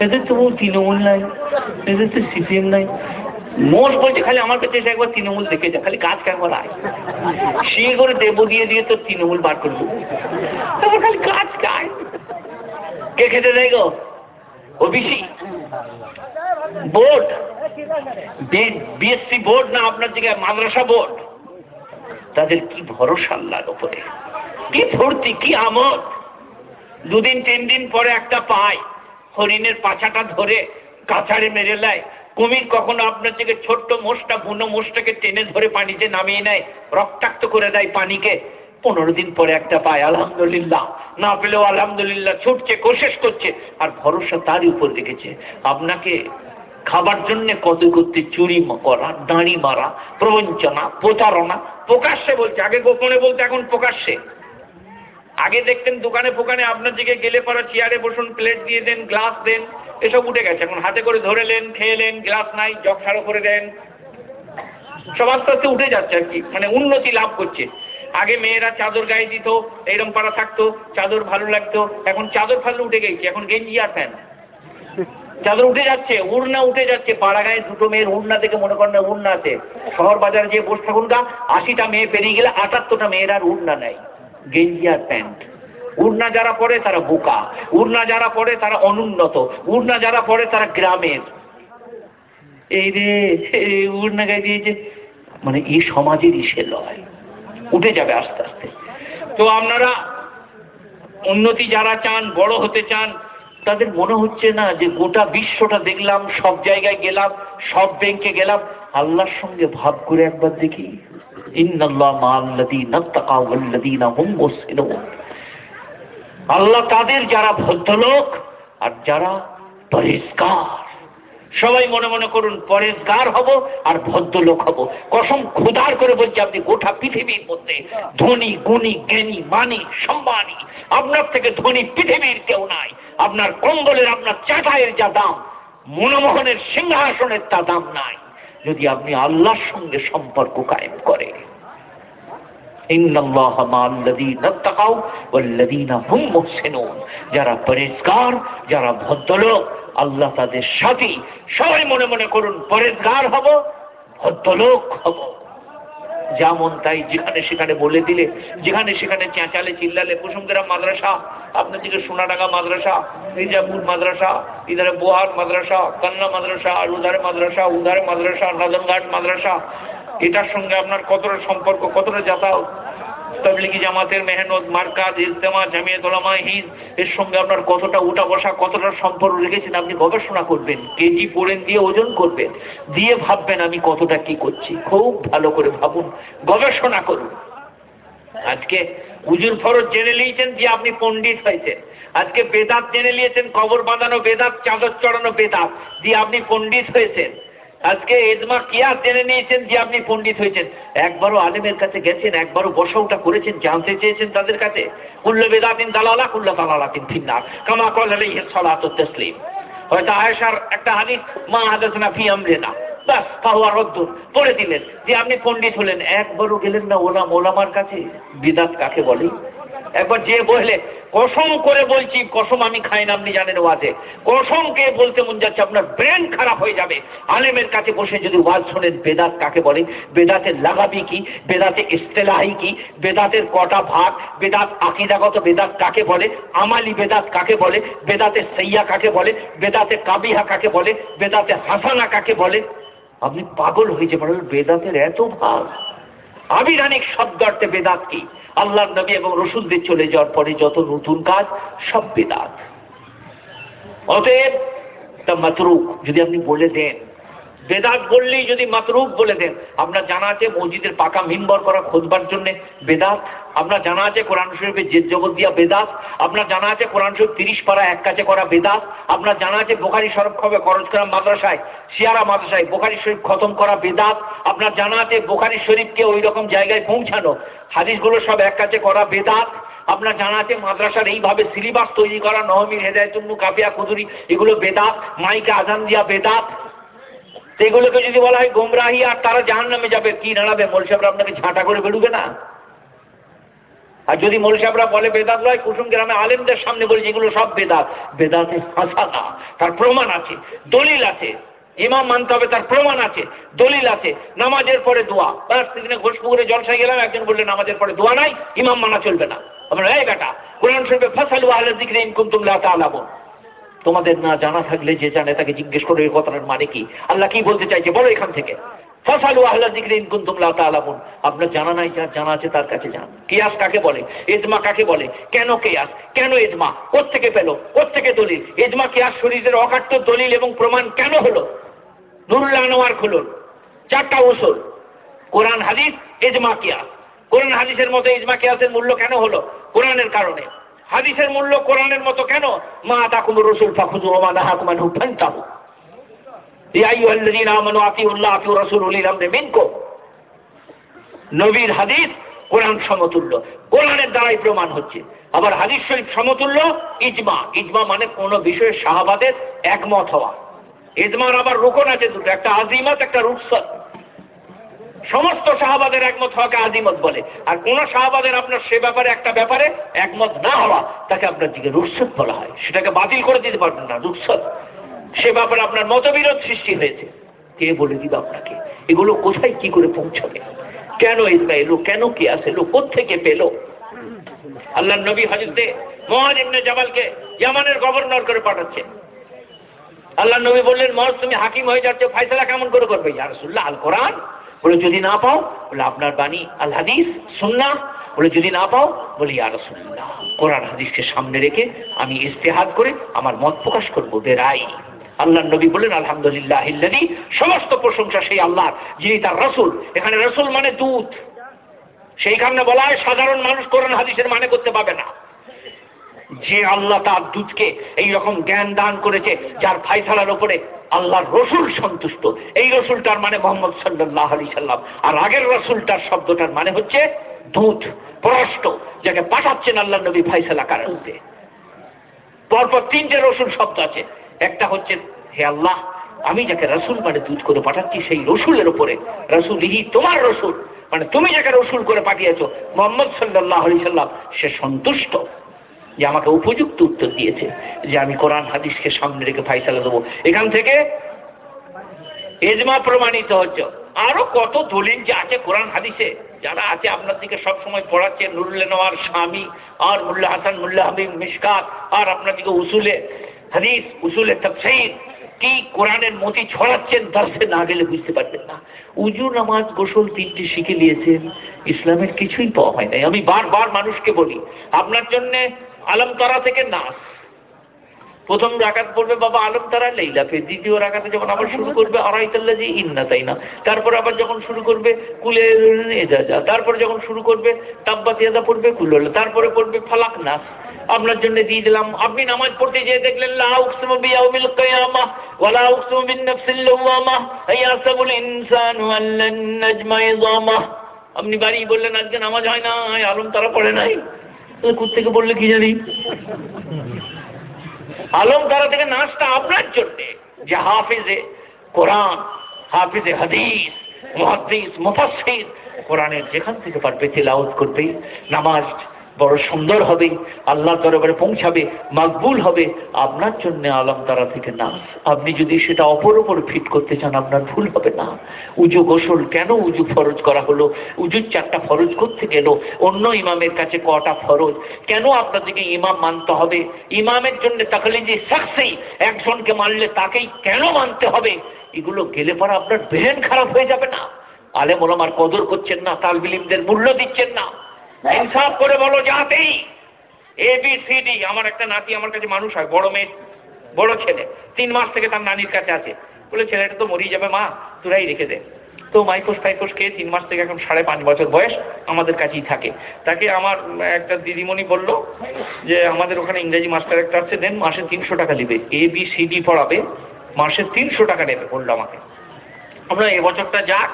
এদের তো তৃণমূল নাই এদের তো সিপিএম নাই। মোষ বলছে খালি আমার কাছে এসে একবার তৃণমূল দেখে যা, খালি কাজ একবার আয়। সে করে দেব দিয়ে দিয়ে তো তৃণমূল বার করব। তারপর খালি কাজ কাজ কে খেতে দেয় গো? ওবিসি। বোর্ড। বিএসসি বোর্ড না আপনার দিকে, মাদ্রাসা বোর্ড? তাদের কি ভরসা আল্লাহর উপরে? কি ফুর্তি, কি আমদ। দুদিন, তিন দিন পরে একটা পায়। হরিণের পাছাটা ধরে কাছাড়ে মেরে নেয়। কুমির কখনো আপনার থেকে ছোট্ট মোষটা, বুনো মোষটাকে টেনে ধরে পানিতে নামিয়ে নেয়, রক্তাক্ত করে দেয় পানিকে। পনেরো দিন পরে একটা পায়, আলহামদুলিল্লাহ। না পেলেও আলহামদুলিল্লাহ ছুটছে কোশেষ করছে, আর ভরসা তারই উপর রেখেছে। আপনাকে খাবার জন্য কত করতে, চুরি করা, দাঁড়ি মারা, প্রবঞ্চনা, প্রতারণা, প্রকাশ্যে বলছে, আগে গোপনে বলতে, এখন প্রকাশ্যে। আগে দেখতেন দোকানে ফোকানে আপনার দিকে গেলে পরে চেয়ারে বসুন প্লেট দিয়ে দেন গ্লাস দেন, এসব উঠে গেছে। এখন হাতে করে ধরে ধরেলেন খেয়েলেন গ্লাস নাই, জগ ছাড়ো করে দেন। সব আস্তে আস্তে উঠে যাচ্ছে আর কি মানে উন্নতি লাভ করছে। আগে মেয়েরা চাদর গায়ে দিত এইরকম পাড়া থাকতো, চাদর ভালো লাগতো, এখন চাদর ফাদর উঠে গেছে, এখন গেঞ্জি আর প্যান্ট। চাদর উঠে যাচ্ছে, উড়না উঠে যাচ্ছে, পাড়া গায়ে দুটো মেয়ের উড়না দেখে মনে করেন উড়না আছে। শহর বাজারে যে বসে থাকুন গা আশিটা মেয়ে পেরিয়ে গেলে আটাত্তরটা মেয়ের আর উড়না নেই। গেঞ্জি প্যান্ট। উড়না যারা পড়ে তারা বোকা। উড়না যারা পড়ে তারা অনুন্নত। উড়না যারা পড়ে তারা গ্রামের। এই রে উড়না গায়ে দিয়েছে। মানে এই সমাজেরই সে লয় উঠে যাবে আস্তে আস্তে। তো আপনারা উন্নতি যারা চান, বড় হতে চান, তাদের মনে হচ্ছে না যে গোটা বিশ্বটা দেখলাম, সব জায়গায় গেলাম, সব ব্যাংকে গেলাম। আল্লাহর সঙ্গে ভাব করে একবার দেখি। আল্লাহ তাদের যারা ভদ্রলোক আর যারা পরিষ্কার সবাই মনে মনে করুন হব আর ভদ্রলোক হব। কসম করে বলছি আপনি, গোটা পৃথিবীর মধ্যে ধনী, গুণী, জ্ঞানী, মানি, সম্মানী, আপনার থেকে ধনী পৃথিবীর কেউ নাই। আপনার কম্বলের, আপনার চাটাইয়ের যা দাম, মনমোহনের সিংহাসনের তা দাম নাই। যদি আপনি আল্লাহর সঙ্গে সম্পর্ক কায়েম করে। যারা পরেশগার যারা ভদ্রলোক, আল্লাহ তাদের সাথী। সবাই মনে মনে করুন পরেশগার হব, ভদ্রলোক হব। যেমন তাই যেখানে সেখানে বলে দিলে, যেখানে সেখানে চেঁচালে, চিল্লালে কুসুমগ্রাম মাদ্রাসা আপনার দিকে সোনাডাঙ্গা মাদ্রাসা মির্জাপুর মাদ্রাসা, ইধারে বোহার মাদ্রাসা, কান্না মাদ্রাসা, আর উধারে মাদ্রাসা উধারে মাদ্রাসা নদনঘাট মাদ্রাসা। এটার সঙ্গে আপনার কতটা সম্পর্ক, কতটা যাতায়াত? তবলিগি জামাতের মেহনত, মার্কাজ, ইজতেমা জামিয়াত হিজ, এর সঙ্গে আপনার কতটা উঠা বসা কতটা সম্পর্ক রেখেছেন আপনি গবেষণা করবেন, কেজি পড়েন দিয়ে ওজন করবেন, দিয়ে ভাববেন আমি কতটা কি করছি, খুব ভালো করে ভাবুন, গবেষণা করুন। আজকে উজুর ফরজ জেনে নিয়েছেন যে আপনি পণ্ডিত হয়েছেন। আজকে বেদাত জেনে নিয়েছেন, কবর বাঁধানো বেদাত, চাদর চড়ানো বেদাত, দিয়ে আপনি পণ্ডিত হয়েছেন। আজকে এজমা কিয়াস জেনে নিয়েছেন যে আপনি পণ্ডিত হয়েছেন। একবারও আলেমের কাছে গেছেন, একবারও বসা উঠা করেছেন, জানতে চেয়েছেন তাদের কাছে। কুল্ল বেদাতিন দালালা, কুল্ল দালালাতিন ফিন্নার, কামা কল আলাইহি সালাতু তাসলিম। হয়তো আয়েশার একটা হাদিস, মা হাদাসনা ফি আমরিনা। ফাহুয়া রদ্দুন পড়ে দিলেন, যে আপনি পণ্ডিত হলেন, একবারও গেলেন না ওলাম ওলামার কাছে? বিদাত কাকে বলে? একবার যে বললে কসম করে বলছি, কসম আমি খাই না, আপনি জানেন ওয়াজে। বলতে মন যাচ্ছে, আপনার ব্রেন খারাপ হয়ে যাবে। আলেমের কাছে বসে যদি ওয়াজ শোনেন, বেদাত কাকে বলে? বেদাতের লাগাবি কি? বেদাতে ইস্তেলাহি কি? বেদাতের কটা ভাগ? বেদাত আকিদাগত বেদাত কাকে বলে? আমালি বেদাত কাকে বলে? বেদাতে সৈয়া কাকে বলে? বেদাতে কাবিহা কাকে বলে? বেদাতে হাসানা কাকে বলে? আপনি পাগল হয়ে যে বেদাতের এত ভাগ। আবিধানিক শব্দার্থে বেদাত কি? আল্লাহ নবী এবং রসুলদের চলে যাওয়ার পরে যত নতুন কাজ, সব বেদাত। অতএব তা মাতরুক, যদি আপনি বলে দেন। বেদাত বললেই যদি মাতরুক বলে দেন আপনার জানা আছে মসজিদের পাকা মিম্বর করা খোঁজবার জন্য বেদাত আপনার জানা আছে কোরআন শরীফের জেদ জগৎ দিয়া বেদাত, আপনার জানা আছে কোরআন শরীফ তিরিশ পারা এক কাছে করা বেদাত, আপনার জানা আছে বোখারি শরফ খবে খরচ করা মাদ্রাসায় সিয়ারা মাদ্রাসায় বোখারি শরীফ খতম করা বেদাত, আপনার জানা আছে বোখারি শরীফকে ওই রকম জায়গায় পৌঁছানো, হাদিসগুলো সব এক কাছে করা বেদাত, আপনার জানা আছে মাদ্রাসার এইভাবে সিলেবাস তৈরি করা নহমির হেদায়তুন্নু কাবিয়া কুদুরি, এগুলো বেদাত, মাইকে আজান দিয়া বেদাত। তো এগুলোকে যদি বলা হয় গোমরাহি আর তারা জাহান নামে যাবে, কি দাঁড়াবে মোল সাহেবরা আপনাকে ঝাঁটা করে বেরুবে না? আর যদি মোল সাহেবরা বলে বেদাত নয়, কুসুম গ্রামে আলেমদের সামনে বলে, যেগুলো সব বেদাত। বেদাতে হাসানা তার প্রমাণ আছে, দলিল আছে। ইমাম মানতে হবে, তার প্রমাণ আছে, দলিল আছে। নামাজের পরে দোয়া। ব্যাস, সেদিনে ঘোষপুকুরে জলসায় গেলাম, একজন বললে নামাজের পরে দোয়া নাই, ইমাম মানা চলবে না। আমরা, এই বেটা, কোরআন শরীফে ফাসালু আহলে যিকরি ইন কুনতুম লা তাআলামুন তোমাদের না জানা থাকলে যে জানে, তাকে জিজ্ঞেস করো এই কথাটার মানে কি? আল্লাহ কি বলতে চাইছে? বলো এখান থেকে। ফাসালু আহলা যিকরি ইন কুনতুম লা আপনার জানা নাই যার জানা আছে তার কাছে যান। কিয়াস কাকে বলে? ইজমা কাকে বলে? কেন কিয়াস? কেন ইজমা? কোত্থেকে পেল? কোত্থেকে দলিল? ইজমা কিয়াস শরীরের অকাট্য দলিল এবং প্রমাণ কেন হলো? নুরুল আনোয়ার খুলুন। চারটা উসুল। কোরআন হাদিস, ইজমা কিয়াস। কোরআন হাদিসের মতো ইজমা কিয়াসের মূল্য কেন হলো? কোরআনের কারণে। হাদিসের মূল্য কোরআনের মতো কেন? মা তাকুম রসুল ওয়া মা নাহাকুম আনহু নবীর হাদিস কোরআন সমতুল্য। কোরআনের দ্বারাই প্রমাণ হচ্ছে। আবার হাদিস শরীফ সমতুল্য, ইজমা। ইজমা মানে বিষয়ে একমত হওয়া। ইজমার আবার আছে দুটো, একটা আজিমত, একটা রুকসত সমস্ত একমত হওয়াকে বলে। আর কোন শাহবাদের আপনার সে ব্যাপারে একটা ব্যাপারে একমত না হওয়া, তাকে আপনার দিকে রুকসত বলা হয়। সেটাকে বাতিল করে দিতে পারবেন না রুকসত সে ব্যাপারে আপনার মতবিরোধ সৃষ্টি হয়েছে। কে বলে দিবে আপনাকে? এগুলো কোথায় কি করে পৌঁছবে? কেন ইসরা এলো কেন কে আসে এলো কোথেকে পেল? আল্লাহ নবী হাজরতে মহাজ ইবনে জাবালকে ইয়ামানের গভর্নর করে পাঠাচ্ছে। আল্লাহ নবী বললেন মহাজ তুমি হাকিম হয়ে যাচ্ছে ফাইসলা কেমন করে করবে? ইয়া রাসূলুল্লাহ, আল কোরআন? বলে, যদি না পাও, বলে, আপনার বাণী, আল হাদিস, সুন্নাহ? বলে, যদি না পাও, বলে, ইয়া রাসূলুল্লাহ, কোরআন হাদিসকে সামনে রেখে আমি ইস্তেহাদ করে আমার মত প্রকাশ করব, বেরাই। আল্লাহ নবী বললেন, আলহামদুলিল্লাহ সমস্ত প্রশংসা সেই আল্লাহ যিনি তার রসুল। এখানে রসুল মানে দূত। সেইখানে বলা হয় সাধারণ মানুষ কোরআন হাদিসের মানে করতে পাবে না। যে আল্লাহ তার দূতকে এই রকম জ্ঞান দান করেছে, যার ফাইসালার উপরে আল্লাহর রসুল সন্তুষ্ট, এই রসুলটার মানে মোহাম্মদ সাল্লাহ আলি সাল্লাম। আর আগের রসুলটার শব্দটার মানে হচ্ছে দূত, পরষ্ট, যাকে পাঠাচ্ছেন আল্লাহ নবী ফাইসালা কারণে পরপর তিনটে রসুল শব্দ আছে। একটা হচ্ছে, হে আল্লাহ, আমি যাকে রসুল মানে দুধ করে পাঠাচ্ছি, সেই রসুলের উপরে। রসুল ইহি তোমার রসুল। মানে তুমি যাকে রসুল করে পাঠিয়েছ, মোহাম্মদ সাল্লাহ আলি সাল্লাম, সে সন্তুষ্ট যে আমাকে উপযুক্ত উত্তর দিয়েছে যে আমি কোরআন হাদিসকে সামনে রেখে ফাইসালা দেবো। এখান থেকে এজমা প্রমাণিত হচ্ছে। আরও কত দলিল যে আছে কোরআন হাদিসে? যারা আছে আপনার দিকে সব সময় পড়াচ্ছে নুরুল্লে নোয়ার স্বামী আর মুল্লা হাসান মুল্লা হাবিব মিসকাত আর আপনার দিকে উসুলে। হাদিস, উসুলে তফসির, কি কোরআনের মতি ছড়াচ্ছেন দার্সে না গেলে বুঝতে পারবেন না। উজু, নামাজ, গোসল তিনটি শিখে নিয়েছেন, ইসলামের কিছুই পাওয়া হয় নাই। আমি বারবার মানুষকে বলি, আপনার জন্যে আলমতরা থেকে নাস। প্রথম রাকাত পড়বে বাবা আলম তারা লেইলাফে দ্বিতীয় রাকাতে যখন আবার শুরু করবে আড়াইতাল্লা যে ইন্না তাই না তারপর আবার যখন শুরু করবে কুলে যা তারপরে যখন শুরু করবে তাব্বাতিয়াদা পড়বে কুল তারপরে পড়বে ফালাক নাস। আপনার জন্য দিয়ে দিলাম, আপনি নামাজ পড়তে যেয়ে দেখলেন, লা উকসিমু বিয়াউমিল কিয়ামাহ ওয়ালা উকসিমু বিন নাফসিল লাওয়ামাহ ইয়াসাবুল ইনসানু আল্লান নাজমা ইযামাহ আপনি বাড়ি বললেন, আজকে নামাজ হয় না আলম তারা পড়ে নাই। থেকে বললে কি জানি? আলম তারা থেকে নাচটা আপনার জন্যে। যে হাফিজে কোরআন, হাফিজে হাদিস মহাদিস মুফাসির কোরআনের যেখান থেকে পারবে তেলাওয়াত করবে, নামাজ বড় সুন্দর হবে আল্লাহ দরবারে পৌঁছাবে, মাকবুল হবে। আপনার জন্য আলম তারা থেকে না। আপনি যদি সেটা অপর ওপর ফিট করতে চান, আপনার ভুল হবে না। উজু গোসল কেন উজু ফরজ করা হলো? উজুর চারটা ফরজ করতে গেল? অন্য ইমামের কাছে কটা ফরজ? কেন আপনাদেরকে ইমাম মানতে হবে? ইমামের জন্য তাহলে যে সাকসেই একজনকে মানলে তাকেই কেন মানতে হবে? এগুলো গেলে পরে আপনার ব্রেন খারাপ হয়ে যাবে না। আলেম ওলামার কদর করছেন না, তালবিলিমদের মূল্য দিচ্ছেন না। ইনসাফ করে বলো যাতেই এ বি সি ডি আমার একটা নাতি আমার কাছে মানুষ হয়, বড় মেয়ে, বড় ছেলে। তিন মাস থেকে তার নানির কাছে আছে। বলে, ছেলেটা তো মরিয়ে যাবে মা, তোরাই রেখে দে। তো মাইকোস টাইকোস খেয়ে তিন মাস থেকে এখন সাড়ে পাঁচ বছর বয়স আমাদের কাছেই থাকে। তাকে আমার একটা দিদিমণি বলল যে, আমাদের ওখানে ইংরেজি মাস্টার একটা আছে, দেন মাসে তিনশো টাকা দিবে। এ বি সি ডি পড়াবে, মাসে তিনশো টাকা নেবে বলল আমাকে। আমরা এবছরটা যাক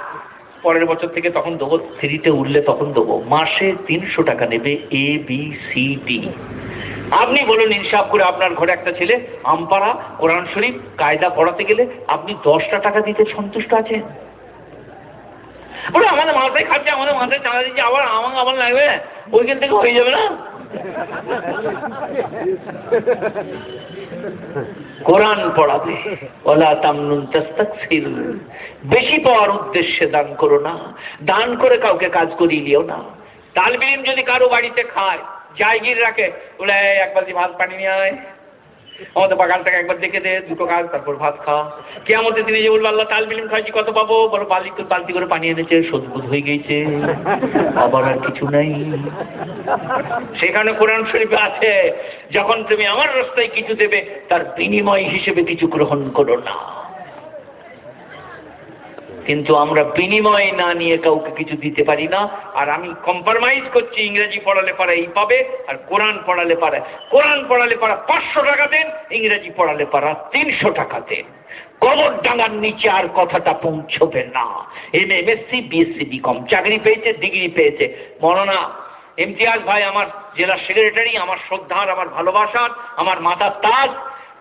পরের বছর থেকে তখন দেবো থ্রিতে উঠলে তখন দেবো। মাসে তিনশো টাকা নেবে এ বি সি ডি আপনি বলুন ইনসাফ করে আপনার ঘরে একটা ছেলে, আমপাড়া, কোরআন শরীফ, কায়দা পড়াতে গেলে আপনি দশটা টাকা দিতে সন্তুষ্ট আছেন? আমাদের মাথায় খাচ্ছে, আমাদের মাথায় চাঁদা দিচ্ছে, আবার আমার আবার লাগবে? ওইখান থেকে হয়ে যাবে না? কোরআন পড়াবে। ওলা তামনুন তাস্তাকসির। বেশি পাওয়ার উদ্দেশ্যে দান করো না। দান করে কাউকে কাজ করিয়ে নিও না। তালবিলিম যদি কারও বাড়িতে খায় জায়গির রাখে, বলে একবার এক বালতি ভাত পানি নিয়ে আয়। আমাদের বাগানটাকে একবার দেখে দে, দুটো কাজ তারপর ভাত খাওয়া কে আমাদের দিনে যে বলব আল্লাহ, তাল বিলিম খাইছি কত পাবো? বলো বালি তো বালতি করে পানি এনেছে সদবুদ হয়ে গেছে আবার আর কিছু নাই। সেখানে কোরআন শরীফ আছে, যখন তুমি আমার রাস্তায় কিছু দেবে, তার বিনিময় হিসেবে কিছু গ্রহণ করো না। কিন্তু আমরা বিনিময় না নিয়ে কাউকে কিছু দিতে পারি না। আর আমি কম্প্রোমাইজ করছি, ইংরেজি পড়ালে পারা এই পাবে, আর কোরআন পড়ালে পারা, কোরআন পড়ালে পারা পাঁচশো টাকা দেন, ইংরেজি পড়ালে পারা তিনশো টাকা দেন। কবর ডাঙার নিচে আর কথাটা পৌঁছবে না। M MSc BSc BCom চাকরি পেয়েছে, ডিগ্রি পেয়েছে। মরনা ইমতিয়াজ ভাই আমার জেলা সেক্রেটারি, আমার শ্রদ্ধার, আমার ভালোবাসার, আমার মাতার তাজ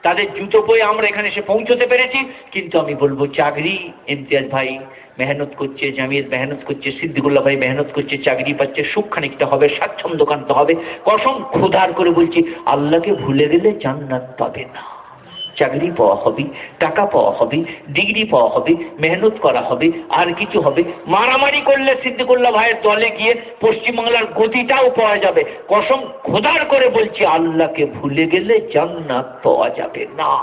তাদের জুতো বয়ে আমরা এখানে এসে পৌঁছতে পেরেছি। কিন্তু আমি বলব, চাকরি, ইমতিয়াজ ভাই মেহনত করছে, জামিয়ত মেহনত করছে, সিদ্দিকুল্লাহ ভাই মেহনত করছে, চাকরি পাচ্ছে, সুখ খানিকটা হবে, স্বাচ্ছন্দ্য কান্ত হবে। কসম ক্ষুধার করে বলছি, আল্লাহকে ভুলে গেলে জান্নাত পাবে না। চাকরি পাওয়া হবে, টাকা পাওয়া হবে ডিগ্রি পাওয়া হবে, মেহনত করা হবে, আর কিছু হবে। মারামারি করলে সিদ্দিকুল্লাহ ভাইয়ের দলে গিয়ে পশ্চিমবাংলার গতিটাও পাওয়া যাবে। কসম খোদার করে বলছি, আল্লাহকে ভুলে গেলে জান্নাত পাওয়া যাবে না।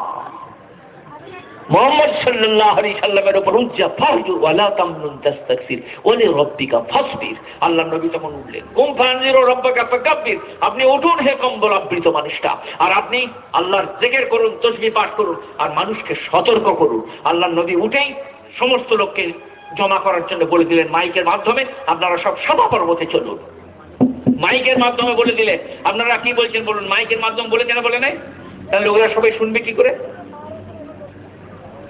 আপনি উঠুন হে কম্বল আবৃত মানুষটা, আর আপনি আল্লাহর জেকের করুন, তসবি পাঠ করুন, আর মানুষকে সতর্ক করুন। আল্লাহ নবী উঠেই সমস্ত লোককে জমা করার জন্য বলে দিলেন, মাইকের মাধ্যমে আপনারা সব সভা পর্বতে চলুন। মাইকের মাধ্যমে বলে দিলে আপনারা কি বলছেন বলুন, মাইকের মাধ্যমে বলে কেন বলে নাই? তাহলে লোকেরা সবাই শুনবে কি করে?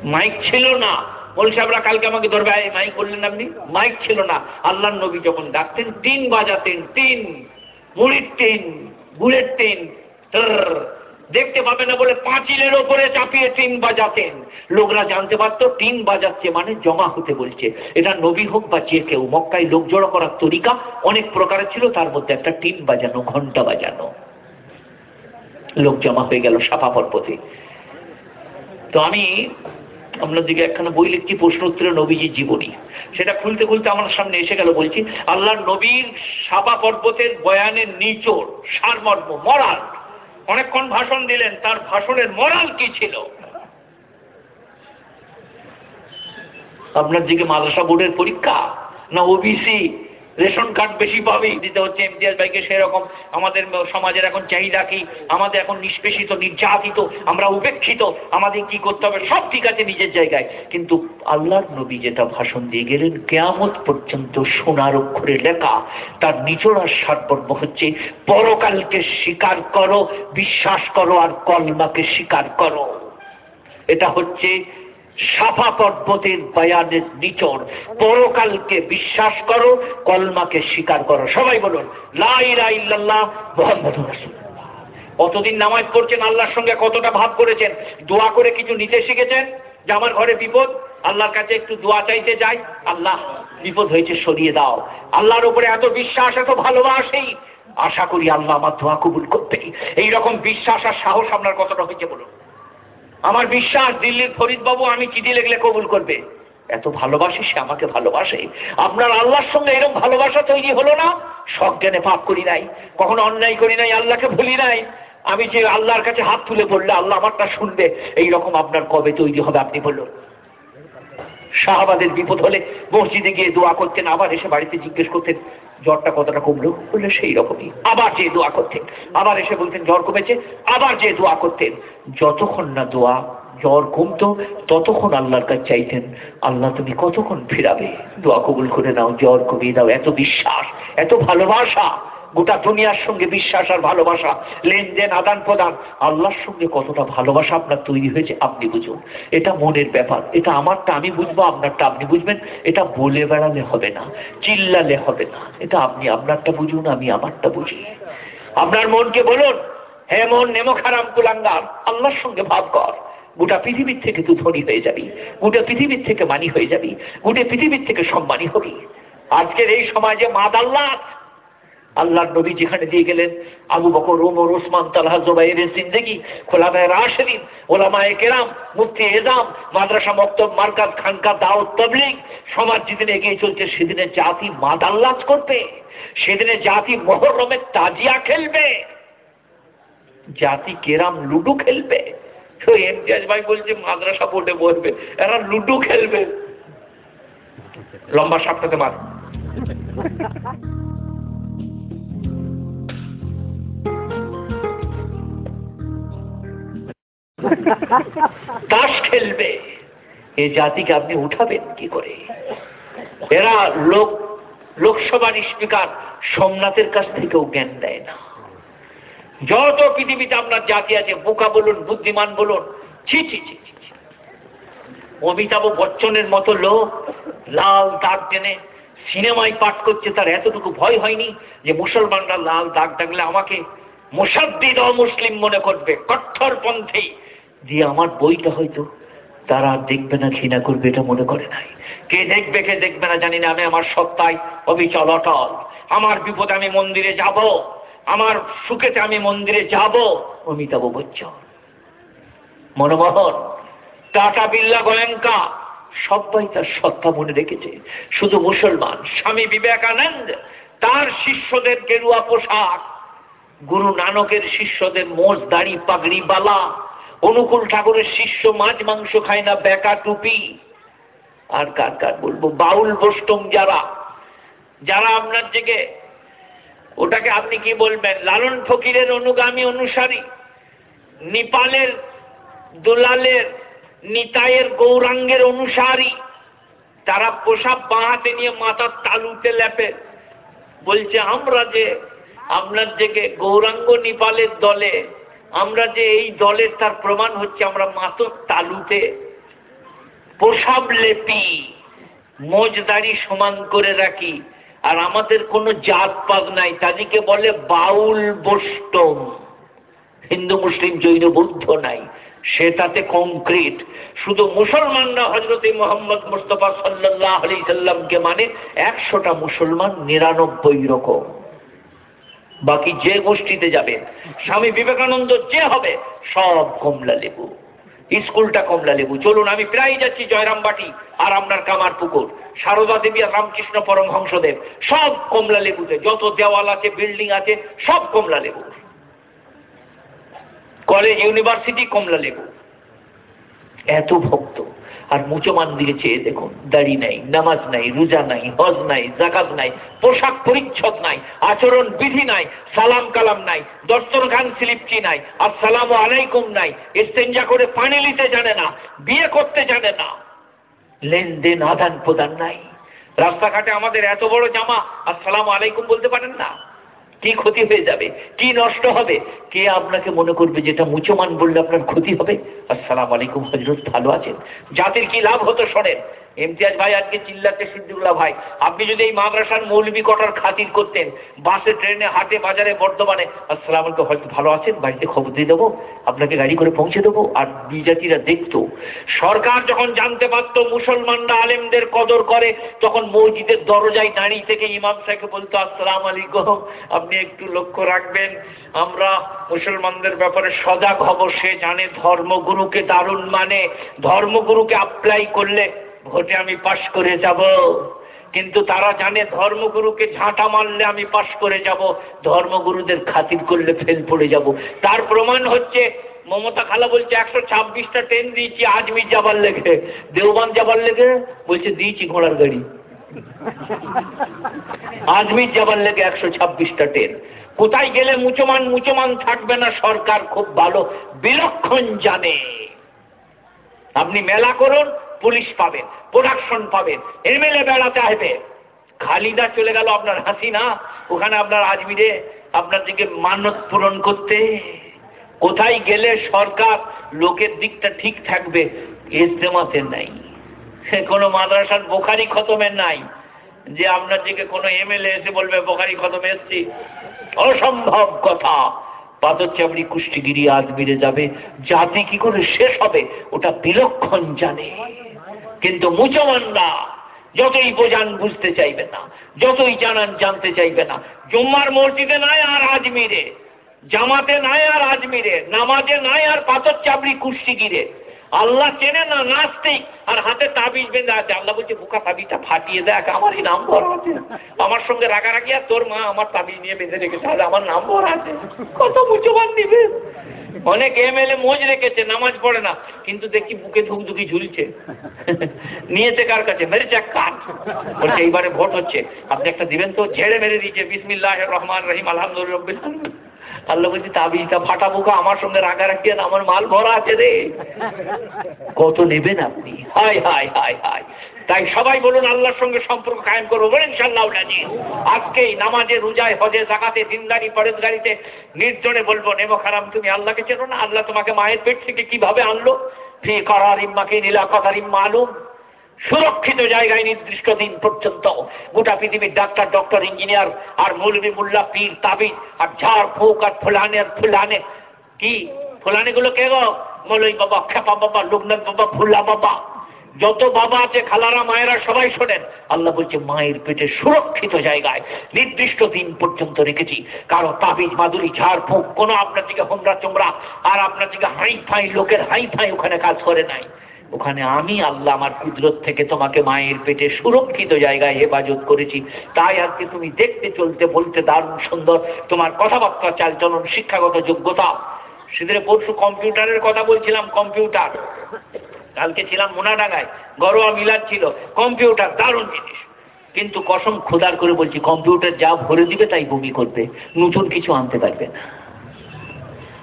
মাইক ছিল না। বল সাহেবরা কালকে আমাকে ধরবে মাইক বললেন আপনি? মাইক ছিল না। আল্লাহ নবী যখন ডাকতেন টিন বাজাতেন টিন মুড়ির টিন গুড়ের টিন দেখতে পাবে না বলে পাঁচিলের ওপরে চাপিয়ে টিন বাজাতেন। লোকরা জানতে পারতো টিন বাজাচ্ছে মানে জমা হতে বলছে। এটা নবী হোক বা যে কেউ, মক্কায় লোক জড়ো করার তরিকা অনেক প্রকারের ছিল, তার মধ্যে একটা টিন বাজানো, ঘণ্টা বাজানো। লোক জমা হয়ে গেল সাফা পর্বতে। তো আমি আপনার দিকে একখানা বই লিখছি, প্রশ্ন উত্তরে নবীজির জীবনী। সেটা খুলতে খুলতে আমার সামনে এসে গেল, বলছি আল্লাহ নবীর সাপা পর্বতের বয়ানের নিচোড় সারমর্ম, মরাল। অনেকক্ষণ ভাষণ দিলেন, তার ভাষণের মরাল কি ছিল? আপনার দিকে মাদ্রাসা বোর্ডের পরীক্ষা? না ওবিসি রেশন কার্ড বেশি পাবে। দিতে হচ্ছে ইমতিয়াজ ভাইকে সেরকম। আমাদের সমাজের এখন চাহিদা কি? আমাদের এখন নিষ্পেষিত, নির্যাতিত, আমরা উপেক্ষিত। আমাদের কি করতে হবে? সব ঠিক আছে নিজের জায়গায়। কিন্তু আল্লাহর নবী যেটা ভাষণ দিয়ে গেলেন, কেয়ামত পর্যন্ত সোনার অক্ষরে লেখা, তার নিচড়ার সারবর্ম হচ্ছে, পরকালকে স্বীকার করো, বিশ্বাস করো আর কলমাকে স্বীকার করো। এটা হচ্ছে সাফা পর্বতের বয়ানের নিচর। পরকালকে বিশ্বাস করো, কলমাকে স্বীকার করো। সবাই বলুন লাইলা ইল্লাল্লাহ মোহাম্মদ কতদিন নামাজ পড়ছেন, আল্লাহর সঙ্গে কতটা ভাব করেছেন? দোয়া করে কিছু নিতে শিখেছেন? যে আমার ঘরে বিপদ, আল্লাহর কাছে একটু দোয়া চাইতে যাই। আল্লাহ, বিপদ হয়েছে, সরিয়ে দাও। আল্লাহর উপরে এত বিশ্বাস, এত ভালোবাসেই আশা করি আল্লাহ আমার দোয়া কবুল করবে এইরকম বিশ্বাস আর সাহস আপনার কতটা হয়েছে বলুন? আমার বিশ্বাস, দিল্লির ফরিদবাবু, আমি চিঠি লিখলে কবুল করবে? এত ভালোবাসে সে আমাকে ভালোবাসে। আপনার আল্লাহর সঙ্গে এরকম ভালোবাসা তৈরি হলো না? সজ্ঞানে পাপ করি নাই। কখনো অন্যায় করি নাই, আল্লাহকে ভুলি নাই। আমি যে আল্লাহর কাছে হাত তুলে পড়লে আল্লাহ আমারটা শুনবে এই রকম আপনার কবে তৈরি হবে আপনি বলুন। শাহবাদের বিপদ হলে মসজিদে গিয়ে দোয়া করতেন, আবার এসে বাড়িতে জিজ্ঞেস করতেন জ্বরটা কতটা কমলো, বললে সেই রকমই। আবার যে দোয়া করতেন, আবার এসে বলতেন, জ্বর কমেছে, আবার যে দোয়া করতেন। যতক্ষণ না দোয়া, জ্বর কমতো, ততক্ষণ আল্লাহর কাছে চাইতেন, আল্লাহ তুমি কতক্ষণ ফিরাবে? দোয়া কবুল করে নাও, জ্বর কমিয়ে দাও, এত বিশ্বাস, এত ভালোবাসা। গোটা দুনিয়ার সঙ্গে বিশ্বাস আর ভালোবাসা, লেনদেন, আদান প্রদান, আল্লাহর সঙ্গে কতটা ভালোবাসা আপনার তৈরি হয়েছে আপনি বুঝুন। এটা মনের ব্যাপার, এটা আমারটা আমি বুঝব, আপনারটা আপনি বুঝবেন, এটা বলে বেড়ালে হবে না, চিল্লালে হবে না। এটা আপনি আপনারটা বুঝুন, আমি আমারটা বুঝি। আপনার মনকে বলুন, হে মন নেমো খারাম কুলাঙ্গার, আল্লাহর সঙ্গে ভাব কর। গোটা পৃথিবীর থেকে তুই ধনী হয়ে যাবি, গোটা পৃথিবীর থেকে মানি হয়ে যাবি, গোটা পৃথিবীর থেকে সম্মানী হবি। আজকের এই সমাজে মাদাল্লাহ আল্লাহর নবী যেখানে দিয়ে গেলেন, আবু বকর, ওমর, ওসমান, তালহা জোবাইরের জিন্দেগি খোলাফায় রাশেদিন, ওলামায়ে কেরাম, মুফতি এজাম, মাদ্রাসা মক্তব, মার্কাজ খানকা, দাওয়াত তবলিগ, সমাজ যেদিন এগিয়ে চলছে সেদিনে জাতি মাদাল্লাজ করবে সেদিনে জাতি মহরমের তাজিয়া খেলবে, জাতি কেরাম লুডু খেলবে। তো এমতিয়াজ ভাই বলছে, মাদ্রাসা বোর্ডে বসবে, এরা লুডু খেলবে। লম্বা সাপটাতে মার। তাস খেলবে। এই জাতিকে আপনি উঠাবেন কি করে? এরা লোক লোকসভার স্পিকার সোমনাথের কাছ থেকেও জ্ঞান দেয় না। যত পৃথিবীতে আপনার জাতি আছে, বোকা বলুন, বুদ্ধিমান বলুন, ছি ছি ছি ছি। অমিতাভ বচ্চনের মতো লোক, লাল দাগ টেনে সিনেমায় পাঠ করছে, তার এতটুকু ভয় হয়নি যে মুসলমানরা লাল দাগ ডাকলে আমাকে মুসাদ্দিদ মুসলিম মনে করবে, কট্টরপন্থী। দিয়ে আমার বইটা হয়তো তারা দেখবে না, ঘৃণা করবে, এটা মনে করে নাই। কে দেখবে কে দেখবে না জানি না, আমি আমার সত্তায় অবিচল অটল আমার বিপদে আমি মন্দিরে যাব, আমার সুখেতে আমি মন্দিরে যাব, অমিতাভ বচ্চন। মনমোহন, টাটা বিল্লা গোয়েঙ্কা, সবাই তার সত্তা মনে রেখেছে। শুধু মুসলমান, স্বামী বিবেকানন্দ, তার শিষ্যদের গেরুয়া পোশাক, গুরু নানকের শিষ্যদের মোজ দাড়ি, পাগড়ি, বালা অনুকূল ঠাকুরের শিষ্য মাছ মাংস খায় না, বেকা টুপি। আর কার কার বলব? বাউল বষ্টম যারা যারা আপনার জেগে ওটাকে আপনি কি বলবেন? লালন ফকিরের অনুগামী অনুসারী, নেপালের দোলালের নিতায়ের গৌরাঙ্গের অনুসারী, তারা পোশাক বাঁহাতে নিয়ে মাথার তালুতে লেপে। বলছে, আমরা যে, আপনার জেগে গৌরাঙ্গ নেপালের দলে আমরা যে এই দলের তার প্রমাণ হচ্ছে, আমরা মাতর তালুতে পোশাব লেপি, মোজদারি সমান করে রাখি, আর আমাদের কোনো জাত পাত নাই। তাদেরকে বলে বাউল বৈষ্ণব। হিন্দু, মুসলিম, জৈন, বৌদ্ধ নাই। সেটাতে কংক্রিট শুধু মুসলমানরা হজরত মোহাম্মদ মুস্তফা সাল্লাহ আলি সাল্লামকে মানে একশোটা মুসলমান নিরানব্বই রকম। বাকি যে গোষ্ঠীতে যাবে, স্বামী বিবেকানন্দ যে হবে, সব কমলা লেবু। স্কুলটা কমলা লেবু। চলুন, আমি প্রায় যাচ্ছি জয়রামবাটি আর আপনার কামার পুকুর। সারদা দেবী আর রামকৃষ্ণ পরমহংসদেব, সব কমলা লেবুতে। যত দেওয়াল আছে, বিল্ডিং আছে, সব কমলা লেবু। কলেজ, ইউনিভার্সিটি কমলা লেবু। এত ভক্ত। আর মুচমান চেয়ে দেখুন, দাড়ি নাই, নামাজ নাই, রোজা নাই, হজ নাই, জাকাত নাই, পোশাক পরিচ্ছদ নাই, আচরণ বিধি নাই, সালাম কালাম নাই, দর্শন খান স্লিপচি নাই আর সালাম আলাইকুম নাই ইস্তেঞ্জা করে পানি নিতে জানে না, বিয়ে করতে জানে না। লেনদেন আদান প্রদান নাই। রাস্তাঘাটে আমাদের এত বড় জামা, আসসালাম আলাইকুম বলতে পারেন না। কি ক্ষতি হয়ে যাবে? কি নষ্ট হবে? কে আপনাকে মনে করবে যেটা মুচমান বললে আপনার ক্ষতি হবে? আসসালাম আলাইকুম হজরত ভালো আছেন। জাতির কি লাভ হতো শোনেন। ইমতিয়াজ ভাই আজকে চিল্লাতে সিদ্দিকুল্লাহ ভাই। আপনি যদি এই মাদ্রাসার মৌলবী কটার খাতির করতেন, বাসে, ট্রেনে, হাটে, বাজারে, বর্ধমানে, আসসালাম আলাইকুম হয়তো ভালো আছেন? বাড়িতে খবর দিয়ে দেবো, আপনাকে গাড়ি করে পৌঁছে দেবো আর বিজাতিরা দেখতো। সরকার যখন জানতে পারতো মুসলমানরা আলেমদের কদর করে, তখন মসজিদের দরজায় দাঁড়িয়ে থেকে ইমাম সাহেবকে বলতো, আসসালাম আলাইকুম, আপনি একটু লক্ষ্য রাখবেন, আমরা মুসলমানদের ব্যাপারে সজাগ হব, সে জানে ধর্মগুরুকে দারুণ মানে। ধর্মগুরুকে অ্যাপ্লাই করলে ভোটে আমি পাশ করে যাব। কিন্তু তারা জানে ধর্মগুরুকে ঝাঁটা মারলে আমি পাশ করে যাব। ধর্মগুরুদের খাতির করলে ফেল পড়ে যাব। তার প্রমাণ হচ্ছে, মমতা খালা বলছে, একশো ছাব্বিশটা ট্রেন দিয়েছি, আজমির যাবার লেগে। দেওবান যাবার লেগে, বলছে, দিয়েছি ঘোড়ার গাড়ি। আজমির যাবার লেগে একশো ছাব্বিশটা ট্রেন। কোথায় গেলে মুচমান মুচমান থাকবে না সরকার খুব ভালো? বিলক্ষণ জানে। আপনি মেলা করুন পুলিশ পাবেন প্রোডাকশন পাবেন এমএলএ বেড়াতে আসবে। খালিদা চলে গেল আপনার হাসিনা, ওখানে আপনার আজমিরে, আপনার দিকে মানত পূরণ করতে। কোথায় গেলে সরকার, লোকের দিকটা ঠিক থাকবে ইজতেমাতে নাই। কোনো মাদ্রাসার বোখারি খতমের নাই। যে আপনার দিকে কোনো এমএলএ এসে বলবে, বোখারি খতম এসছি। অসম্ভব কথা। পাথর চামড়ি কুষ্টিগিরি আজমিরে যাবে, জাতি কি করে শেষ হবে, ওটা বিলক্ষণ জানে। কিন্তু মুসলমানরা যতই বোঝান বুঝতে চাইবে না, যতই জানান জানতে চাইবে না, জুম্মার মসজিদে নাই আর আজমিরে, জামাতে নাই আর আজমিরে, নামাজে নাই আর পাথর চাপড়ি কুষ্টিগিরে আল্লাহ চেনে না নাস্তিক। আর হাতে তাবিজ বেঁধে আছে। আল্লাহ বলছে, বুকা তাবিজটা ফাটিয়ে দেখ, আমারই নাম ভরা আছে। আমার সঙ্গে রাগারাগি আর তোর মা আমার তাবিজ নিয়ে বেঁধে রেখেছে আর আমার নাম ভরা আছে। কত মুচবান নিবে অনেক এমএলএ মোজ রেখেছে, নামাজ পড়ে না। কিন্তু দেখি বুকে ধুকধুকি ঝুলছে। নিয়েছে কার কাছে? মেরেছে বলছে, এইবারে ভোট হচ্ছে। আপনি একটা দিবেন তো? ঝেড়ে মেরে দিয়েছে। বিসমিল্লাহ রহমান রহিম, আলহামদুলিল্লাহ আল্লাহ বলছি তাবিজটা ফাটা বুকা আমার সঙ্গে রাগারাগি আর আমার মাল ভরা আছে রে। কত নেবেন আপনি? হাই হাই হাই হাই তাই সবাই বলুন, আল্লাহর সঙ্গে সম্পর্ক কায়েম করব বলেন ইনশাল্লাহ আজকেই নামাজে, রোজায়, হজে, জাকাতে দিনদারি পরেজগারিতে নির্জনে বলব, নেমো খারাম তুমি আল্লাহকে চেনো না? আল্লাহ তোমাকে মায়ের পেট থেকে কীভাবে আনলো? ফি করার ইম্মাকে নীলা কথার ইম্মা আলুম সুরক্ষিত জায়গায় নির্দিষ্ট দিন পর্যন্ত গোটা পৃথিবীর ডাক্তার, ডক্টর, ইঞ্জিনিয়ার আর মৌলবী, মুল্লা, পীর তাবিজ আর ঝাড়, ফুক আর ফুলানে আর ফুলানে। কি? ফুলানে গুলো কে গো? মৌলই বাবা খেপা বাবা লোকনাথ বাবা ফুল্লা বাবা। যত বাবা আছে, খালারা, মায়েরা সবাই শোনেন। আল্লাহ বলছে, মায়ের পেটে সুরক্ষিত জায়গায় নির্দিষ্ট দিন পর্যন্ত রেখেছি। কারও তাবিজ, মাদুরি, ঝাড়, ফুক, কোনো আপনার দিকে হোমরা চোমরা আর আপনার দিকে হাই ফাই লোকের হাই ফাই ওখানে কাজ করে নাই। ওখানে আমি আল্লাহ আমার কুদরত থেকে তোমাকে মায়ের পেটে সুরক্ষিত জায়গায় হেফাজত করেছি। তাই আজকে তুমি দেখতে চলতে, বলতে দারুণ সুন্দর। তোমার কথাবার্তা চালচলন শিক্ষাগত যোগ্যতা। সেদিনে পরশু কম্পিউটারের কথা বলছিলাম, কম্পিউটার। কালকে ছিলাম মোনাডাঙ্গায়, ঘরোয়া মিলাদ ছিল, কম্পিউটার দারুণ জিনিস। কিন্তু কসম খোদার করে বলছি, কম্পিউটার যা ভরে দিবে তাই বমি করবে, নতুন কিছু আনতে পারবে না।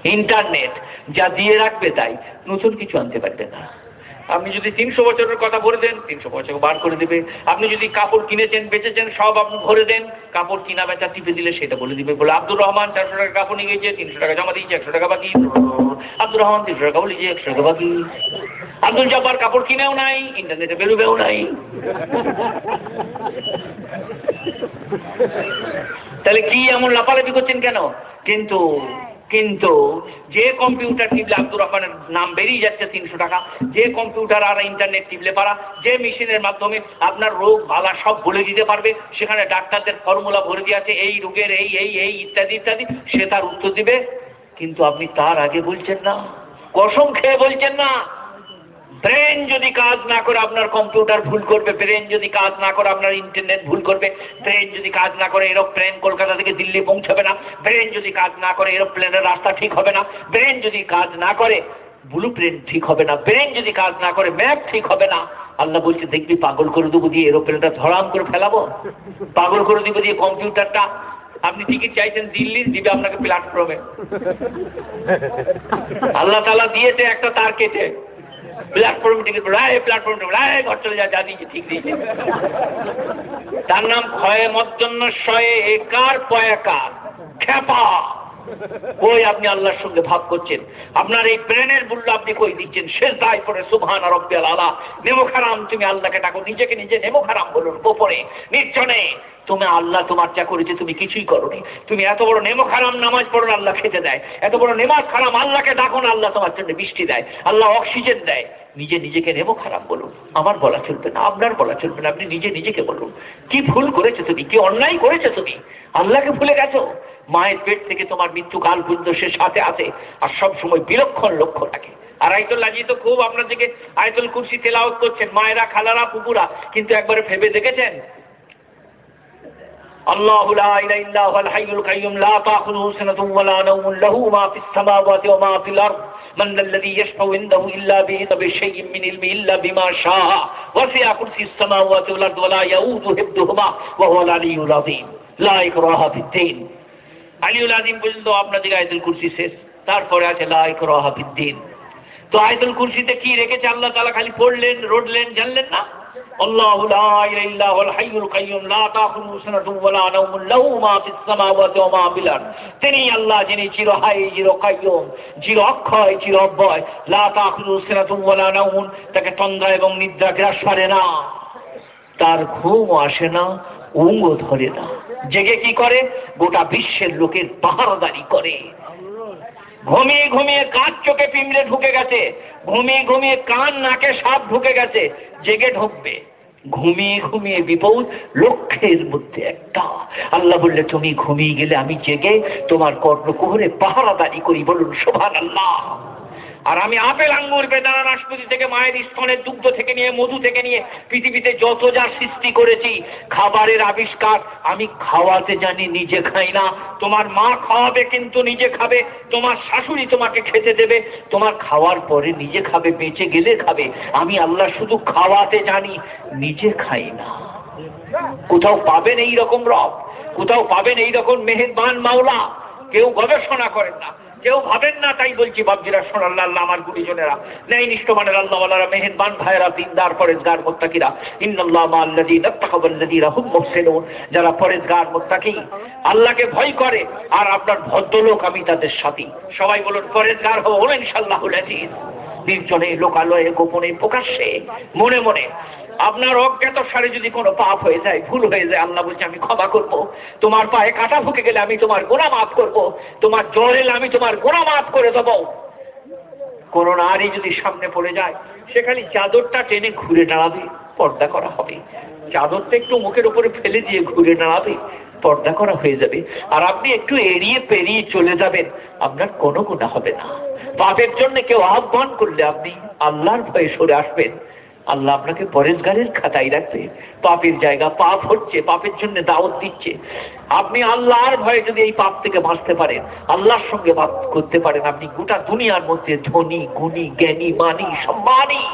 ইন্টারনেট যা দিয়ে রাখবে তাই নতুন কিছু আনতে পারবে না। আপনি যদি তিনশো বছরের কথা ভরে দেন, তিনশো বছর বার করে দেবে। আপনি যদি কাপড় কিনেছেন, বেচেছেন, সব আপনি ভরে দেন, কাপড় কিনা বেচা টিপে দিলে সেটা বলে দিবে। বলে, আব্দুর রহমান চারশো টাকা কাপড় নিয়ে গেছে তিনশো টাকা জমা দিয়েছে, একশো টাকা বাকি। আব্দুর রহমান তিনশো টাকা বলেছে, একশো টাকা বাকি। আব্দুল জব্বার কাপড় কিনেও নাই, ইন্টারনেটে বেরোবেও নাই। তাহলে কি এমন লাফালাফি করছেন কেন? কিন্তু কিন্তু যে কম্পিউটার টিপলে আব্দুর রহমানের নাম বেরিয়ে যাচ্ছে তিনশো টাকা, যে কম্পিউটার আর ইন্টারনেট টিপলে পারা, যে মেশিনের মাধ্যমে আপনার রোগ ভালা সব বলে দিতে পারবে, সেখানে ডাক্তারদের ফর্মুলা ভরে দিয়ে আছে, এই রোগের এই এই এই, ইত্যাদি ইত্যাদি, সে তার উত্তর দিবে, কিন্তু আপনি তার আগে বলছেন না, কসম খেয়ে বলছেন না। ব্রেন যদি কাজ না করে আপনার কম্পিউটার ভুল করবে, ব্রেন যদি কাজ না করে আপনার ইন্টারনেট ভুল করবে, ব্রেন যদি কাজ না করে এরোপ্লেন কলকাতা থেকে দিল্লি পৌঁছাবে না, ব্রেন যদি কাজ না করে এরোপ্লেনের রাস্তা ঠিক হবে না, ব্রেন যদি কাজ না করে ব্লু প্রিন্ট ঠিক হবে না, ব্রেন যদি কাজ না করে ম্যাপ ঠিক হবে না, আল্লাহ বলছে, দেখবি, পাগল করে দেবো দিয়ে এরোপ্লেনটা ধরাম করে ফেলাবো। পাগল করে দিব দিয়ে কম্পিউটারটা, আপনি টিকিট চাইছেন দিল্লির, দিবে আপনাকে প্ল্যাটফর্মে। আল্লাহ তালা দিয়েছে একটা তার কেটে। Platform ticket Roy platform Roy ঘর চলে যা যা দিয়েছে ঠিক দিয়েছে। তার নাম ক্ষয়ে মজ্জন্য শয়ে একার পয়াকার। খেপা কই আপনি আল্লাহর সঙ্গে ভাব করছেন? আপনার এই প্রেনের মূল্য আপনি কই দিচ্ছেন? শেষ দায় পরে সুবহান রব্বিয়াল আলা। নেমো খারাম, তুমি আল্লাহকে ডাকো, নিজেকে নিজে নেমো খারাম বলুন, গোপনে, নির্জনে। তুমি আল্লাহ তোমার যা করেছে তুমি কিছুই করোনি। তুমি এত বড় নেমো খারাম নামাজ পড়ো আল্লাহ খেতে দেয়। এত বড় নেমাজ খারাম আল্লাহকে ডাকো না, আল্লাহ তোমার জন্য বৃষ্টি দেয়। আল্লাহ অক্সিজেন দেয়। নিজে নিজেকে নেব খারাপ বলুন। আমার বলা চলবে না, আপনার বলা চলবে না, আপনি নিজে নিজেকে বলুন। কি ভুল করেছ তুমি? কি অন্যায় করেছ তুমি? আল্লাহকে ভুলে গেছো? মায়ের পেট থেকে তোমার মৃত্যু কাল পর্যন্ত সে সাথে আছে, আর সব সময় বিলক্ষণ লক্ষ্য রাখে আর আয়তুল আজি তো খুব আপনার দিকে আয়তুল কুরসি তেলাওত করছেন, মায়েরা, খালারা পুকুরা কিন্তু একবারে ভেবে দেখেছেন? الله لا إله إلا هو الحي القيوم لا تأخذه سنة ولا نوم له ما في السماوات وما في الأرض من ذا الذي يشفع عنده إلا بإذن بشيء من علمه إلا بما شاء وسع كرسي السماوات والأرض ولا يؤوده حفظهما وهو العلي العظيم لا إكراه في الدين আলিউল আজিম পর্যন্ত আপনাদের আয়তুল কুরসি শেষ তারপরে আছে লা ইকরাহা ফিদ্দিন তো আয়তুল কুরসিতে কি রেখেছে আল্লাহ তাআলা খালি পড়লেন রোডলেন জানলেন না আল্লাহু লা ইলাহা ইল্লা হুয়াল হাইয়ুল কাইয়্যুম লা তাখুযুহু সিনাতুন ওয়া লা নাওমুন, লাহু মা ফিস সামাওয়াতি ওয়া মা তিনি আল্লাহ যিনি চিরহাই চির কাইয়্যুম চির অক্ষয়, চির অব্যয়, লা তাখুযুহু সিনাতুন ওয়া নাওমুন, তাকে তন্দ্রা এবং নিদ্রা গ্রাস করে না। তার ঘুম আসে না উঙ্গ ধরে না। জেগে কি করে? গোটা বিশ্বের লোকের পাহারাদারি করে। ঘুমিয়ে ঘুমিয়ে কাঁচ চোখে পিমড়ে ঢুকে গেছে। ঘুমিয়ে ঘুমিয়ে কান, নাকে সাপ ঢুকে গেছে। জেগে ঢুকবে। ঘুমিয়ে ঘুমিয়ে বিপদ, লক্ষ্যের মধ্যে একটা। আল্লাহ বললে, তুমি ঘুমিয়ে গেলে আমি জেগে তোমার কর্ণ কর্ণকুহরে পাহারাদারি করি বলুন শোভান আল্লাহ আর আমি আপেল আঙ্গুর বেদানা নাশপাতি থেকে, মায়ের স্তনের দুগ্ধ থেকে নিয়ে, মধু থেকে নিয়ে পৃথিবীতে যত যা সৃষ্টি করেছি, খাবারের আবিষ্কার আমি খাওয়াতে জানি, নিজে খাই না। তোমার মা খাওয়াবে কিন্তু নিজে খাবে, তোমার শাশুড়ি তোমাকে খেতে দেবে, তোমার খাওয়ার পরে নিজে খাবে, বেঁচে গেলে খাবে। আমি আল্লাহ শুধু খাওয়াতে জানি, নিজে খাই না। কোথাও পাবেন এই রকম রব, কোথাও পাবেন এই রকম মেহেরবান মাওলা, কেউ গবেষণা করেন না। কেউ ভাবেন না, তাই বলছি বাবজিরা শোনাল আল্লাহ আমার গুরুজনেরা ন্যায় নিষ্ঠমানের আল্লাহওয়ালারা মেহেরবান ভাইয়েরা, দিনদার, পরেজগার মোত্তাকিরা। ইন্নাল্লাহ মা যারা পরেজগার মোত্তাকি, আল্লাহকে ভয় করে, আর আপনার ভদ্রলোক, আমি তাদের সাথী। সবাই বলুন, পরেজগার হব আজিজ। নির্জনে, লোকালয়ে, গোপনে, প্রকাশ্যে, মনে মনে। আপনার অজ্ঞাত সারে যদি কোনো পাপ হয়ে যায়, ভুল হয়ে যায়, আল্লাহ বলছে, আমি ক্ষমা করব। তোমার পায়ে কাটা ঢুকে গেলে আমি তোমার গোনা মাফ করব। তোমার জ্বর এলে আমি তোমার গোনা মাফ করে দেব। কোন নারী যদি সামনে পড়ে যায়, সে খালি চাদরটা টেনে ঘুরে দাঁড়াবে, পর্দা করা হবে। চাদরটা একটু মুখের উপরে ফেলে দিয়ে ঘুরে দাঁড়াবে, পর্দা করা হয়ে যাবে। আর আপনি একটু এড়িয়ে পেরিয়ে চলে যাবেন, আপনার কোনো গুণা হবে না। পাপের জন্য কেউ আহ্বান করলে আপনি আল্লাহর ভয়ে সরে আসবেন। আল্লাহ আপনাকে পরেশগারের খাতায় রাখবে পাপের জায়গা পাপ হচ্ছে, পাপের জন্য দাওয়াত দিচ্ছে। আপনি আল্লাহর ভয়ে যদি এই পাপ থেকে বাঁচতে পারেন, আল্লাহর সঙ্গে পাপ করতে পারেন, আপনি গোটা দুনিয়ার মধ্যে ধনী, গুণী, জ্ঞানী, মানি, সম্মানী,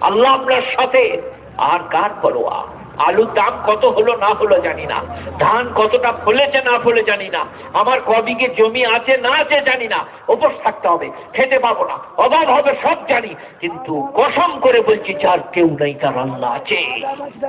আল্লাহ আপনার সাথে। আর কার পরোয়া? আলুর দাম কত হলো না হলো জানি না। ধান কতটা ফলেছে না ফলে জানি না। আমার কবিকে জমি আছে না আছে জানি না। উপোস থাকতে হবে, খেতে পাবো না। অভাব হবে সব জানি। কিন্তু কসম করে বলছি, যার কেউ নেই, তার আল্লাহ আছে।